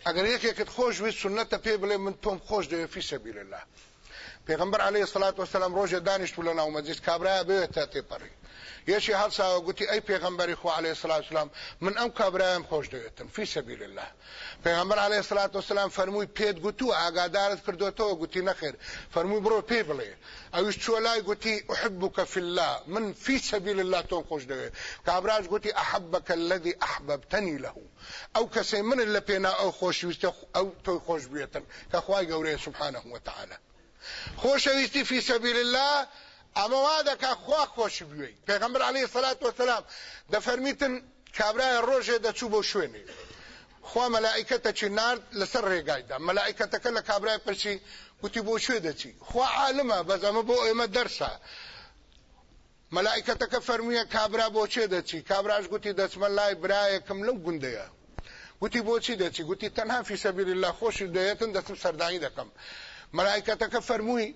اگر یک یک خوش وي سنت په بل من توم خوش دی في سبيل الله پیغمبر عليه الصلاة والسلام روز دانش ولنا و مجلس کابرا به ته پری یشی هل سا گوتی ای پیغمبر خو علیه الصلاة والسلام من ام کابرا ام خوش دیتن في سبيل الله پیغمبر عليه الصلاة والسلام فرموی پید گوتو کردو تو گوتی نخیر. فرموی برو پی بلی. اوش چولای گوتی أحبك في الله من في سبيل الله تو خوش دی کابراج گوتی أحبك الذي أحببتني له. أو کسی من اللي پینا أو خوش أو تو خوش بیتن. که خوای سبحانه وتعالى خۆشەویستی في سبيل الله اما وا دەکا خوا خۆش بوێی پێغمبر عليه الصلاة والسلام دەفەرمیتن کابرای ڕۆژێ دەچوو بۆ شوێنێ. خوا مەلائکەتە چی نارد لەسەر ڕێگایدا. مەلائکەتەکە لە کابرای پرچی گوتی بۆ شوێ دەچی. خوا عالمە بەزەمە بۆ ئێمە دەرسە. مەلائکەتەکە فەرموویە کابرا بۆ چێ دەچی؟ کابراش گوتی دەچمە لای برایەکەم لەو گوندەیە. گوتی بۆچی دەچی؟ گوتی تەنها فی سەبیل الله خۆشی دەیەتن دەچم سەردانی دەکەم مەلایکەتەکە فەرمووی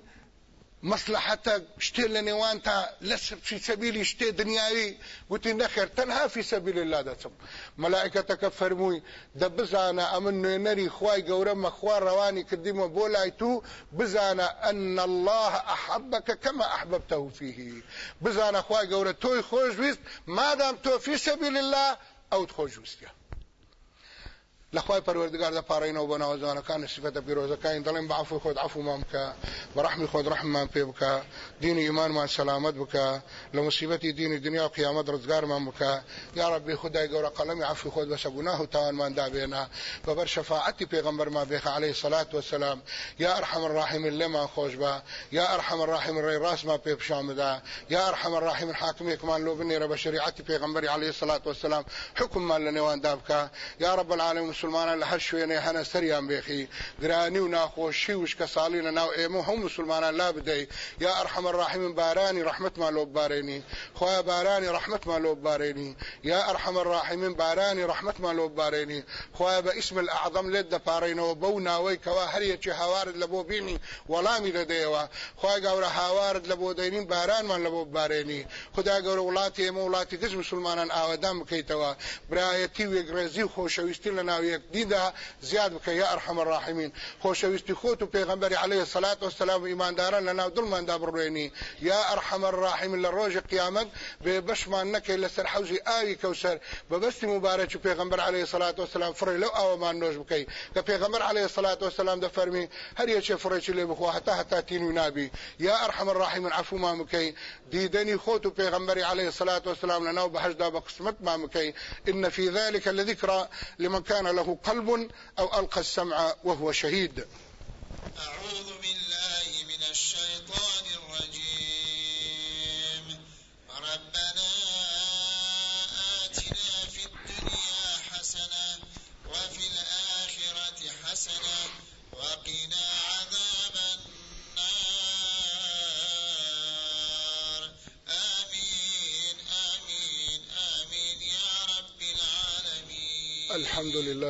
مەسلحەتە شتێ لە نێوان تا لەسەر فی سەبیلی شتێ دنیاوی گوتی نەخێر تەنها في سبيل الله دەچم. مەلایکەتەکە فەرمووی دە بزانە ئەمن نوێنەری خوای گەورە مەخوا ڕەوانی کردیمە بۆ لای تو بزانە أن الله أحبك كما أحببته فيه. بزانە خوای گەورە تۆی خۆشویست مادام تۆ في سبيل الله ئەوت خۆشویستە لخوای پروردگار د پارینو بناوزانکان صفته پیروزکان دلم بعفو خود عفو مامکا برحم خود رحم مام پیبکا دین ایمان ما سلامت بکا لمصیبت دین دنیا و قیامت رزگار مام یا رب خدای ګور قلم عفو خود بس گناه تاوان مان دا بینا ببر شفاعت پیغمبر ما به علیه الصلاة والسلام یا ارحم الراحمین لما خوش با یا ارحم الراحمین ری راس ما پیب شامدا یا ارحم الراحمین حاکم کمان لو بنی رب شریعت پیغمبر علیه الصلاة والسلام حکم مال لنوان دابکا یا رب العالمین مسلمانان له شوینه هنه سریان بخي ګرانی او ناخوشي وش کسالین ناو ایمو هم مسلمانان لا بدی یا ارحم الراحمین بارانی رحمت مالو بارینی خو بارانی رحمت مالو بارینی یا ارحم الراحمین بارانی رحمت مالو بارینی خو به اسم الاعظم لد پارینو بو ناوی کوا هر چې هوارد لبو بینی ولامی لدیوا خو ګوره هوارد لبو دینین باران من لبو بارینی خدای ګوره ولاتې مو ولاتې د مسلمانان اودم کوي تا برایتی وګرځي خوشويستي لناوی ناو یەکدیدا زیاد بکە یا ئەرحەم الراحمین خۆشەویستی خۆت و پێغەمبەری عەلەیهی سەلات وەسەلام و ئیمانداران لە ناو دڵماندا بڕوێنی یا ئەرحەم الراحمین لە ڕۆژی قیامەت بێ بەشمان نەکەی لەسەر حەوزی ئاوی کەوسەر بەبەستی مبارەکی پێغەمبەر عەلەیهی سەلات وەسەلام فڕی لەو ئاوەمان نۆش بکەی کە پێغەمبەر عەلەیهی سەلات وەسەلام دەفەرمی هەر یەکێ فڕێکی لێ بخوا هەتا هەتا تین و نابی یا ئەرحەم الراحمین عەفومان بکەی دیدنی خۆت و پێغەمبەری عەلەیهی سەلات وەسەلام لە ناو بەهەشدا بە قسمەتمان بکەی إن في ذلك لذكرى لمن كان له قلب أو ألقى السمع وهو شهيد.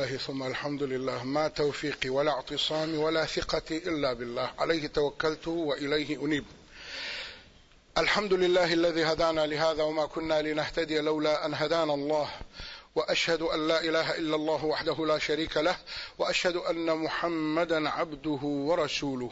الحمد لله ثم الحمد لله ما توفيقي ولا اعتصامي ولا ثقتي إلا بالله. عليه توكلت وإليه أنيب. الحمد لله الذي هدانا لهذا وما كنا لنهتدي لولا أن هدانا الله. وأشهد أن لا إله إلا الله وحده لا شريك له. وأشهد أن محمدا عبده ورسوله.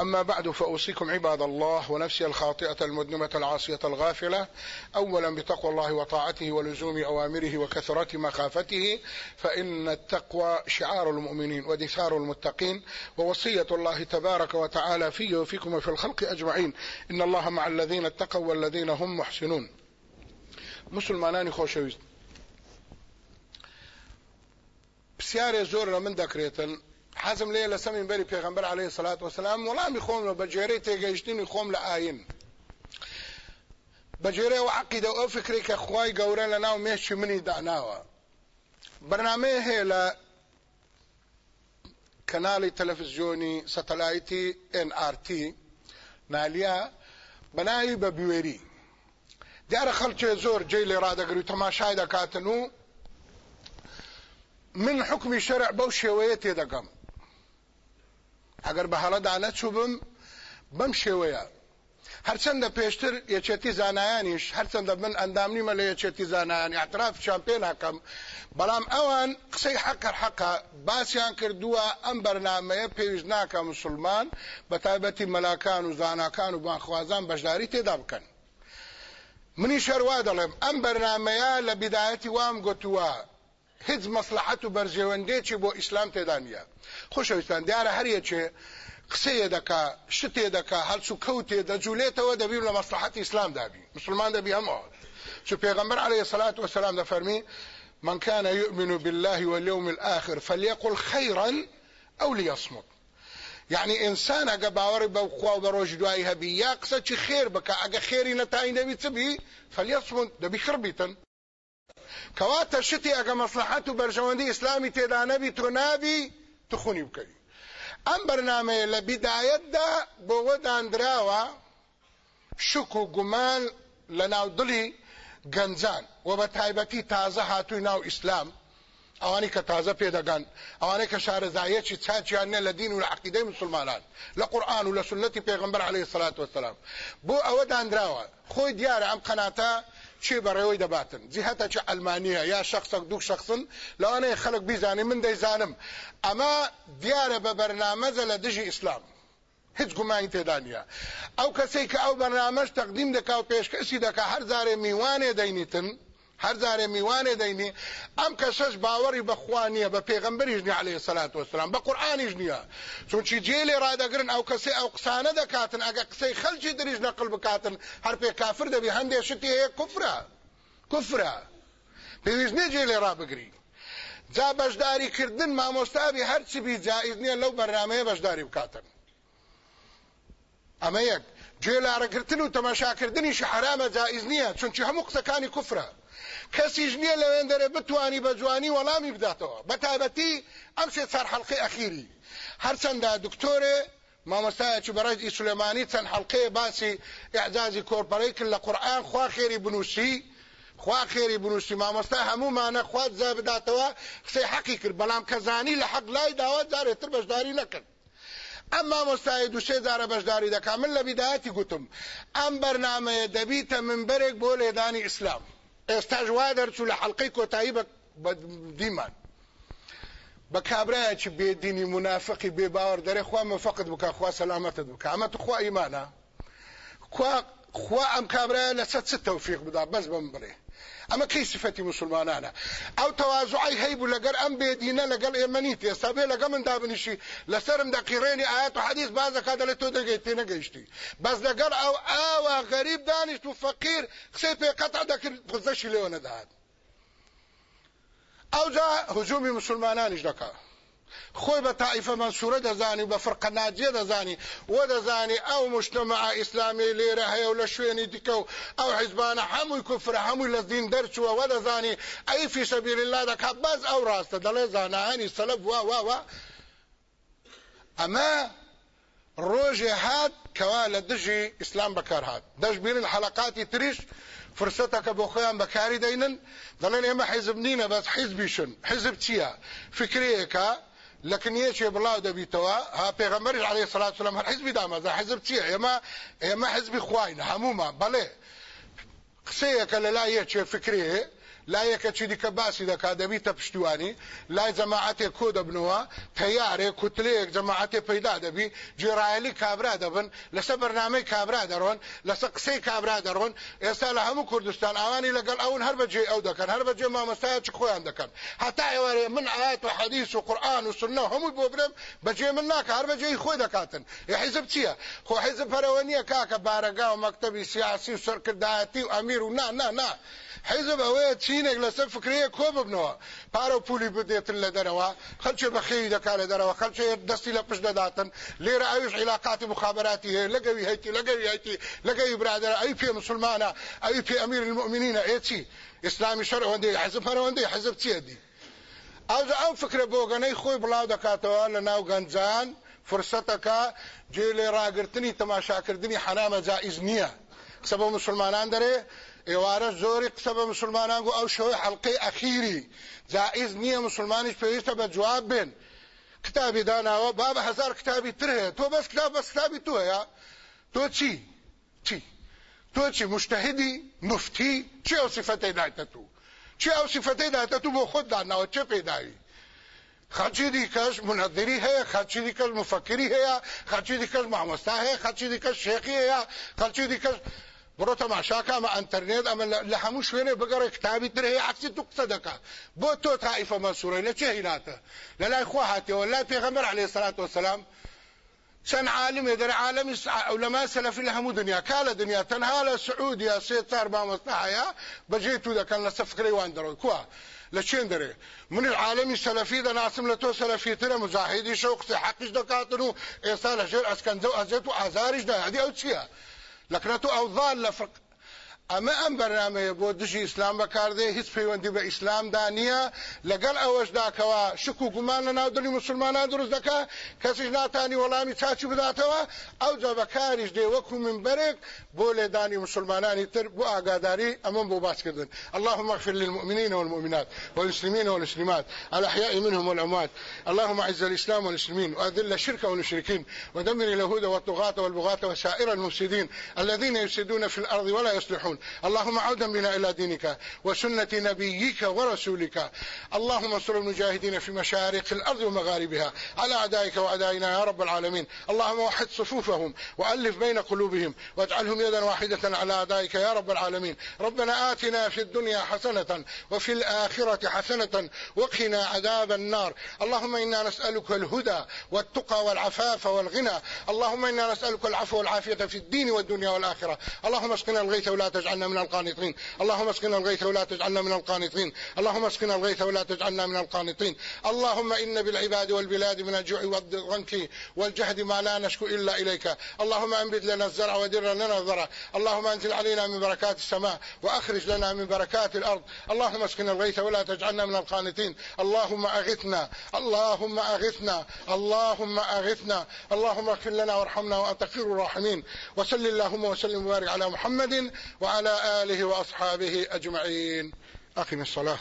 أما بعد فأوصيكم عباد الله ونفسي الخاطئة المذنبة العاصية الغافلة. أولا بتقوى الله وطاعته ولزوم أوامره وكثرة مخافته فإن التقوى شعار المؤمنين ودثار المتقين ووصية الله تبارك وتعالى في وفيكم وفي الخلق أجمعين. إن الله مع الذين اتقوا والذين هم محسنون. مسلمانانی پرسیارێ زۆر لە من دەکرێتن حەزم لێ لە سەمین بەری پێغمبەر عليه سلات وسلام وەڵامی خۆم لە بەجێرەی تێگەیشتنی خۆم لە ئاین بەجێرە و عقیدە ئەو فکری کە خوای گەورە لە ناو مێشی منی داناوە بەرنمەیە هەیە لە کەناڵی تەلەڤزیۆنی سەتەلایتی NRT نالیا بەناوی بە بوێری دیارە خەڵکێ زۆر جێی لێ من حکمی شەرع بەو شێوەیە تێدەگەم ئەگەر بە هەڵەدا نەچوو بم بەم شێوەیە. هەرچەندە پێشتر یەکێتی زانایانیش هەرچەندە من ئەندام نیمە لە یەکێتی زانایانی اعترافیان پێ ناکەم. بەڵام ئەوان قسەی حەقەر حەقا باسییان کردووە ئەم بەرنمەیە پێویست ناکە مسلمان بە تایبەتی مەلاکان و زاناکان و بانخوازان بەشداری تێدا بکەن. منی شەروا دەڵێم ئەم بەرنمەیە لە بیدایەتی وام گوتووە. هیچ مەسلحەت و بەرژێوەندێکی بۆ ئیسلام تێدا نیە خۆشەویستان دیارە هەریەکێ قسەیە دەکا شتێ دەکا هەڵسو کەوتێ دەجوولێتەوە دەبی لە مەسلحەتی ئیسلام دابی مسلمان دەبی هەمەوە چو پێغەمبەر عليه الصلاة والسلام دەفەرمی من كان يؤمن بالله واليوم الآخر فليقل خيرا أو ليصمت يعني انسان اگه باور به خوا و روج دوای هبی یا قصه چې خیر بکا اگه خیری نتای نبی تبی فليصمت دبی خربیتن. کەواتە شتی ئەگە مەسلحەت و بەرژەوەندی ئیسلامی تێدا نەبی تۆ نابی تخونی بکەی ئەم بەرنمەیە لە بیدایەتدا بۆ وەدانراوە شک و گومان لە ناودڵی گەنجان و بە تایبەتی تازە هاتووی ناو ئیسلام. ئەوانی کە تازە پێدەگەن ئەوانەی کە شارەزایەکی چاچیان نە لە دین و لە عقیدەی مسلمانان لە قورآن و لە سنەتی پێغمبەر عليه الصلاة والسلام بۆ ئەوە دانراوە خۆی دیارە ئەم قەناتە چی بەڕێوەی دەباتن؟ جیهەتە چ ئەلمانیە یا شخصك دوو شخصن لەوانەیە خەڵک بیزانی من دەیزانم. ئەمە دیارە بە بەرنامەزە لە دژی ئیسلام. هیچ گومانی تێدا نیە ئەو کەسەی کە ئەو بەرنامەش تەقدیم دەکا و پێشکەسی دەکا هەر زارێ میوانێ دەینیتن هەر زارێ میوانێ دەینی ئەم کەسەش باوەڕی بەخوا نییە بە پێغمبەریش نیە عليه سەلات وسلام بە قورآانیش نییە. چونچی جێلێ ڕدەگرن ئەو کەسی ئەو قسانە دەکاتن ئەگە قسەی خەلکی دریش نەقل بکاتن هەر پێ کافر دەبی هەندێک شتی هەیە کوفرە. کوفرە. پێویست نێ جێلێ ڕابگری جا بەشداریکردن مامۆستاوی هەرچی بی جائز نییە لەو بەرنمەیە بەشداری بکاتن. ئەمە یەک گوێ لارەگرتن و تەماشاکردنیش حرامە جائز نییە چونکی هەموو قسەکانی کوفرە. کەسیش نییە لەوێن دەرێ بتوانی بە جوانی وەڵامی بداتەوە. بە تایبەتی ئەم سێ چار حەڵقی ئەخیری هەرچەندە دکتۆرێ مامۆستایەکی بەڕێزی سلێمانی چەند حەڵقەیە باسی ئعجازی کۆرپەرەی کرد لە قورئان خوا خێری بنووسی. خوا خێری بنووسی مامۆستا هەمومانە خوات زا بداتەوە قسەی حەقی کرد. بەڵام کەزانی لە حەق لای داوا جارێتتر بەشداری نەکرد. ئەم مامۆستای دووسێ جارە بەشداری دەکا. من لە بیداەتی گوتم ئەم بەرنمەیە دەبیتە منبەرێک بۆ لێدانی ئیسلام. ئێستا ژوا دەرچوو لە حەڵلقەی کۆتایی بە دیمان. بە کابراایکی بێدینی منافقی بێ باوەڕ دەرێ خوا مەفقت بکە خوا سەلامەتت بکە. ئەمە تو خوا ئیمانە. خوا خوا ام کابرا لسد ست توفیق بدا بس بمبره اما کی صفتی مسلمانانه او تواضعی هیب لګر ام به دینه لګل ایمانیت یسابه لګم من دابن شي لسرم د قرین آیات او حدیث بازه کدل ته دګیت نه گشتي بس لګر او او غریب دانش او فقیر خسې په قطع د قزش لیونه ده او جا هجوم مسلمانان اجدکه خۆی بە تاائیفە منسوورە دەزانی و بە فرقە ناجیە دەزانی. وە دەزانی ئەو مشتمە ئیسلامی لێرە هەیە و لە شوێنی دیکە و ئەو حیزبانە هەمووی کوفرە هەمووی لە دین دەرچووە وە دەزانی ئەی فی سەبیل الله دەکات باز ئەو ڕاستە دەڵێ زانایانی سەلب وا وا وا. ئەمە ڕۆژێ هات کەوا لە دژی ئیسلام بەکار هات. دەشبیرن حەلقاتی تریش فرسەتەکە بۆ خۆیان بەکاری دەینن. دەڵێن ئێمە حیزب نینە بەس حیزبیشن حیزب چییە؟ فکرەیەکە لكن يشي بلاو دبيتوا ها پیغمبر عليه الصلاة والسلام هر حزب دامه؟ حزب چی اما اما حزب خوين هموما بله قسەیەکە لە لای یەکێ فکرێ لایەکە چی دیکە باسی دەکا دەبیتە پشتیوانی. لای جەماعەتێک کۆ دەبنەوە؟ تەیارێک کوتلەیەک جەماعەتێ پەیدا دەبی. جێرایلی کابرا دەبن. لەسەر بەرنامەی کابرا دەڕۆن. لەسەر قسەی کابرا دەڕۆن. ئێستا لە هەموو کوردستان ئەوانی لەگەڵ ئەوون هەر بەجێ ئەو دەکەن. هەر بەجێ مامەستایە چ خۆیان دەکەن. هەتا ئێوارێ من ئاەت و حەدیث و قورآن و سنە هەمووی بۆ برم بەجێ من ناکە. هەر بەجێی خۆی دەکاتن. یا حیزب چییە؟ خۆ حیزب پەرەوە نییە کاکە بارەگا و مەکتتەبی سیاسی و سەرکردایەتی و ئەمیر و نا نا نا. حیزب ئەوەیە چینێک لەسەر فکرەیە کۆ ببنەوە پارە و پولی بدێتن لە دەرەوە خەلچێ بە خێوی دەکا لە دەرەوە خەلچێ دەستی لە پشت دەداتن لێرە ئەوش عیلاقاتی مخابراتی هەیە لەگەوی هەیتی لەگەوی هەیتی لەگەوی برادرە ئەوی پێ مسلمانە ئەوی پێ ئەمیر المؤمنینە ئێچی ئیسلامی شەر ئەوەندەی حزب هەرەوەندەی حزب چیە دی ئەوجا ئەو فکرە بۆگەنەی خۆی بڵاو دەکاتەوە لە ناو گەنجان فرسەتەکە جێ لێ ڕاگررتنی تەماشاکردنی حرامە جائز نییە قسە بۆ مسلمانان دەرێ ئێوارە زۆری قسە بە مسلمانان گو ئەو شەوەی حەڵلقەی ئەخیری. جائز نییە مسلمانیش پێویستە بە جواب بێن. کتابی داناوە با بە هزار کتابی تر هەیە. تۆ بەس کتاب بەس کتابی تو هەیە. تۆ چی؟ چی؟ تۆ چی؟ مشتهدی مفتی چی ئەو سفەتەی دایتە تو چی ئەو سفەتەی دایتە تو بۆ خۆت داناوە؟ چه پێداوی خەچی دیکەش منەدری هەیە خەچی دیکەش مفکری هەیە خەچی دیکەش مامۆستا هەیە خەچی دیکەش شێقی هەیە خەچی دیکەش بڕۆ تەماشاکە ئەمە ئەتەرنێت ئەمە لە هەموو شوێنێ بگەڕێ کتابی تر هەیە عکسی تو دەکات بۆ تۆ تائیفە مەسوورە لە چه هیناتە لە لای خوا هاتیەوە لای پێغەمبەر عەلەیهی سەلات وسەلام چەند عالمێ دەرە عالمی ئەولەما سەلەفی لە هەموو دنیا. کا لە دنیا تەنها لە سعودیا سێ چار مامۆستا هەیە بەجێ تو دەکەن لە سەفکرەی وان دەڕۆی کووە لە چێن دەرێ من عالمی سەلەفی دەناسم لە تۆ سەلەفیترە مجاهدی شەو قسەی حەقیش دەکاتن و ئێستا لە ژێر ئەسکەندە و ئەزێت و ئازاریش دا هەدی ئەو چییە لەکنەت و ئەوظال لە فرق ئەمە ئەم بەرنمەیە بۆ دژی ئیسلام بەکاردێ هیچ پەیوەندی بە ئیسلامدا نییە. لەگەڵ ئەوەشداکەوە شک و گومان لە ناودنی مسلمانان دروست دەکە کەسیش ناتانی وەڵامی چاچی بداتەوە. ئەو جا بەکاریش دێ وەکو من بەرێک بۆ لێدانی مسلمانانی تر بۆ ئاگاداری ئەمە بۆ باسکردن اللهم اغفر للمؤمنين والمؤمنات والمسلمين والمسلمات الأحياء منهم والأموات. اللهم اعز الإسلام والمسلمين وأذل الشرك والمشركين ودمر اليهود والطغاة والبغاة وسائر المفسدين الذين يفسدون في الأرض ولا يصلحون. يعلمون اللهم عودا بنا إلى دينك وسنة نبيك ورسولك. اللهم انصر المجاهدين في مشارق الأرض ومغاربها على أعدائك وأعدائنا يا رب العالمين. اللهم وحد صفوفهم وألف بين قلوبهم واجعلهم يدا واحدة على أعدائك يا رب العالمين. ربنا آتنا في الدنيا حسنة وفي الآخرة حسنة وقنا عذاب النار. اللهم إنا نسألك الهدى والتقى والعفاف والغنى. اللهم إنا نسألك العفو والعافية في الدين والدنيا والآخرة. اللهم اسقنا الغيث ولا تجعلنا من القانطين. اللهم اسقنا الغيث ولا تجعلنا من القانطين. اللهم اسقنا الغيث ولا تجعلنا من القانطين. اللهم إن بالعباد والبلاد من الجوع والضنك والجهد ما لا نشكو إلا إليك. اللهم أنبت لنا الزرع ودر لنا الزرع اللهم أنزل علينا من بركات السماء وأخرج لنا من بركات الأرض. اللهم اسقنا الغيث ولا تجعلنا من القانطين. اللهم أغثنا. اللهم أغثنا. اللهم أغثنا. اللهم اغفر لنا وارحمنا وأنت خير الراحمين. وصل اللهم وسلم وبارك على محمد وعلى آله وأصحابه أجمعين. أقم الصلاة.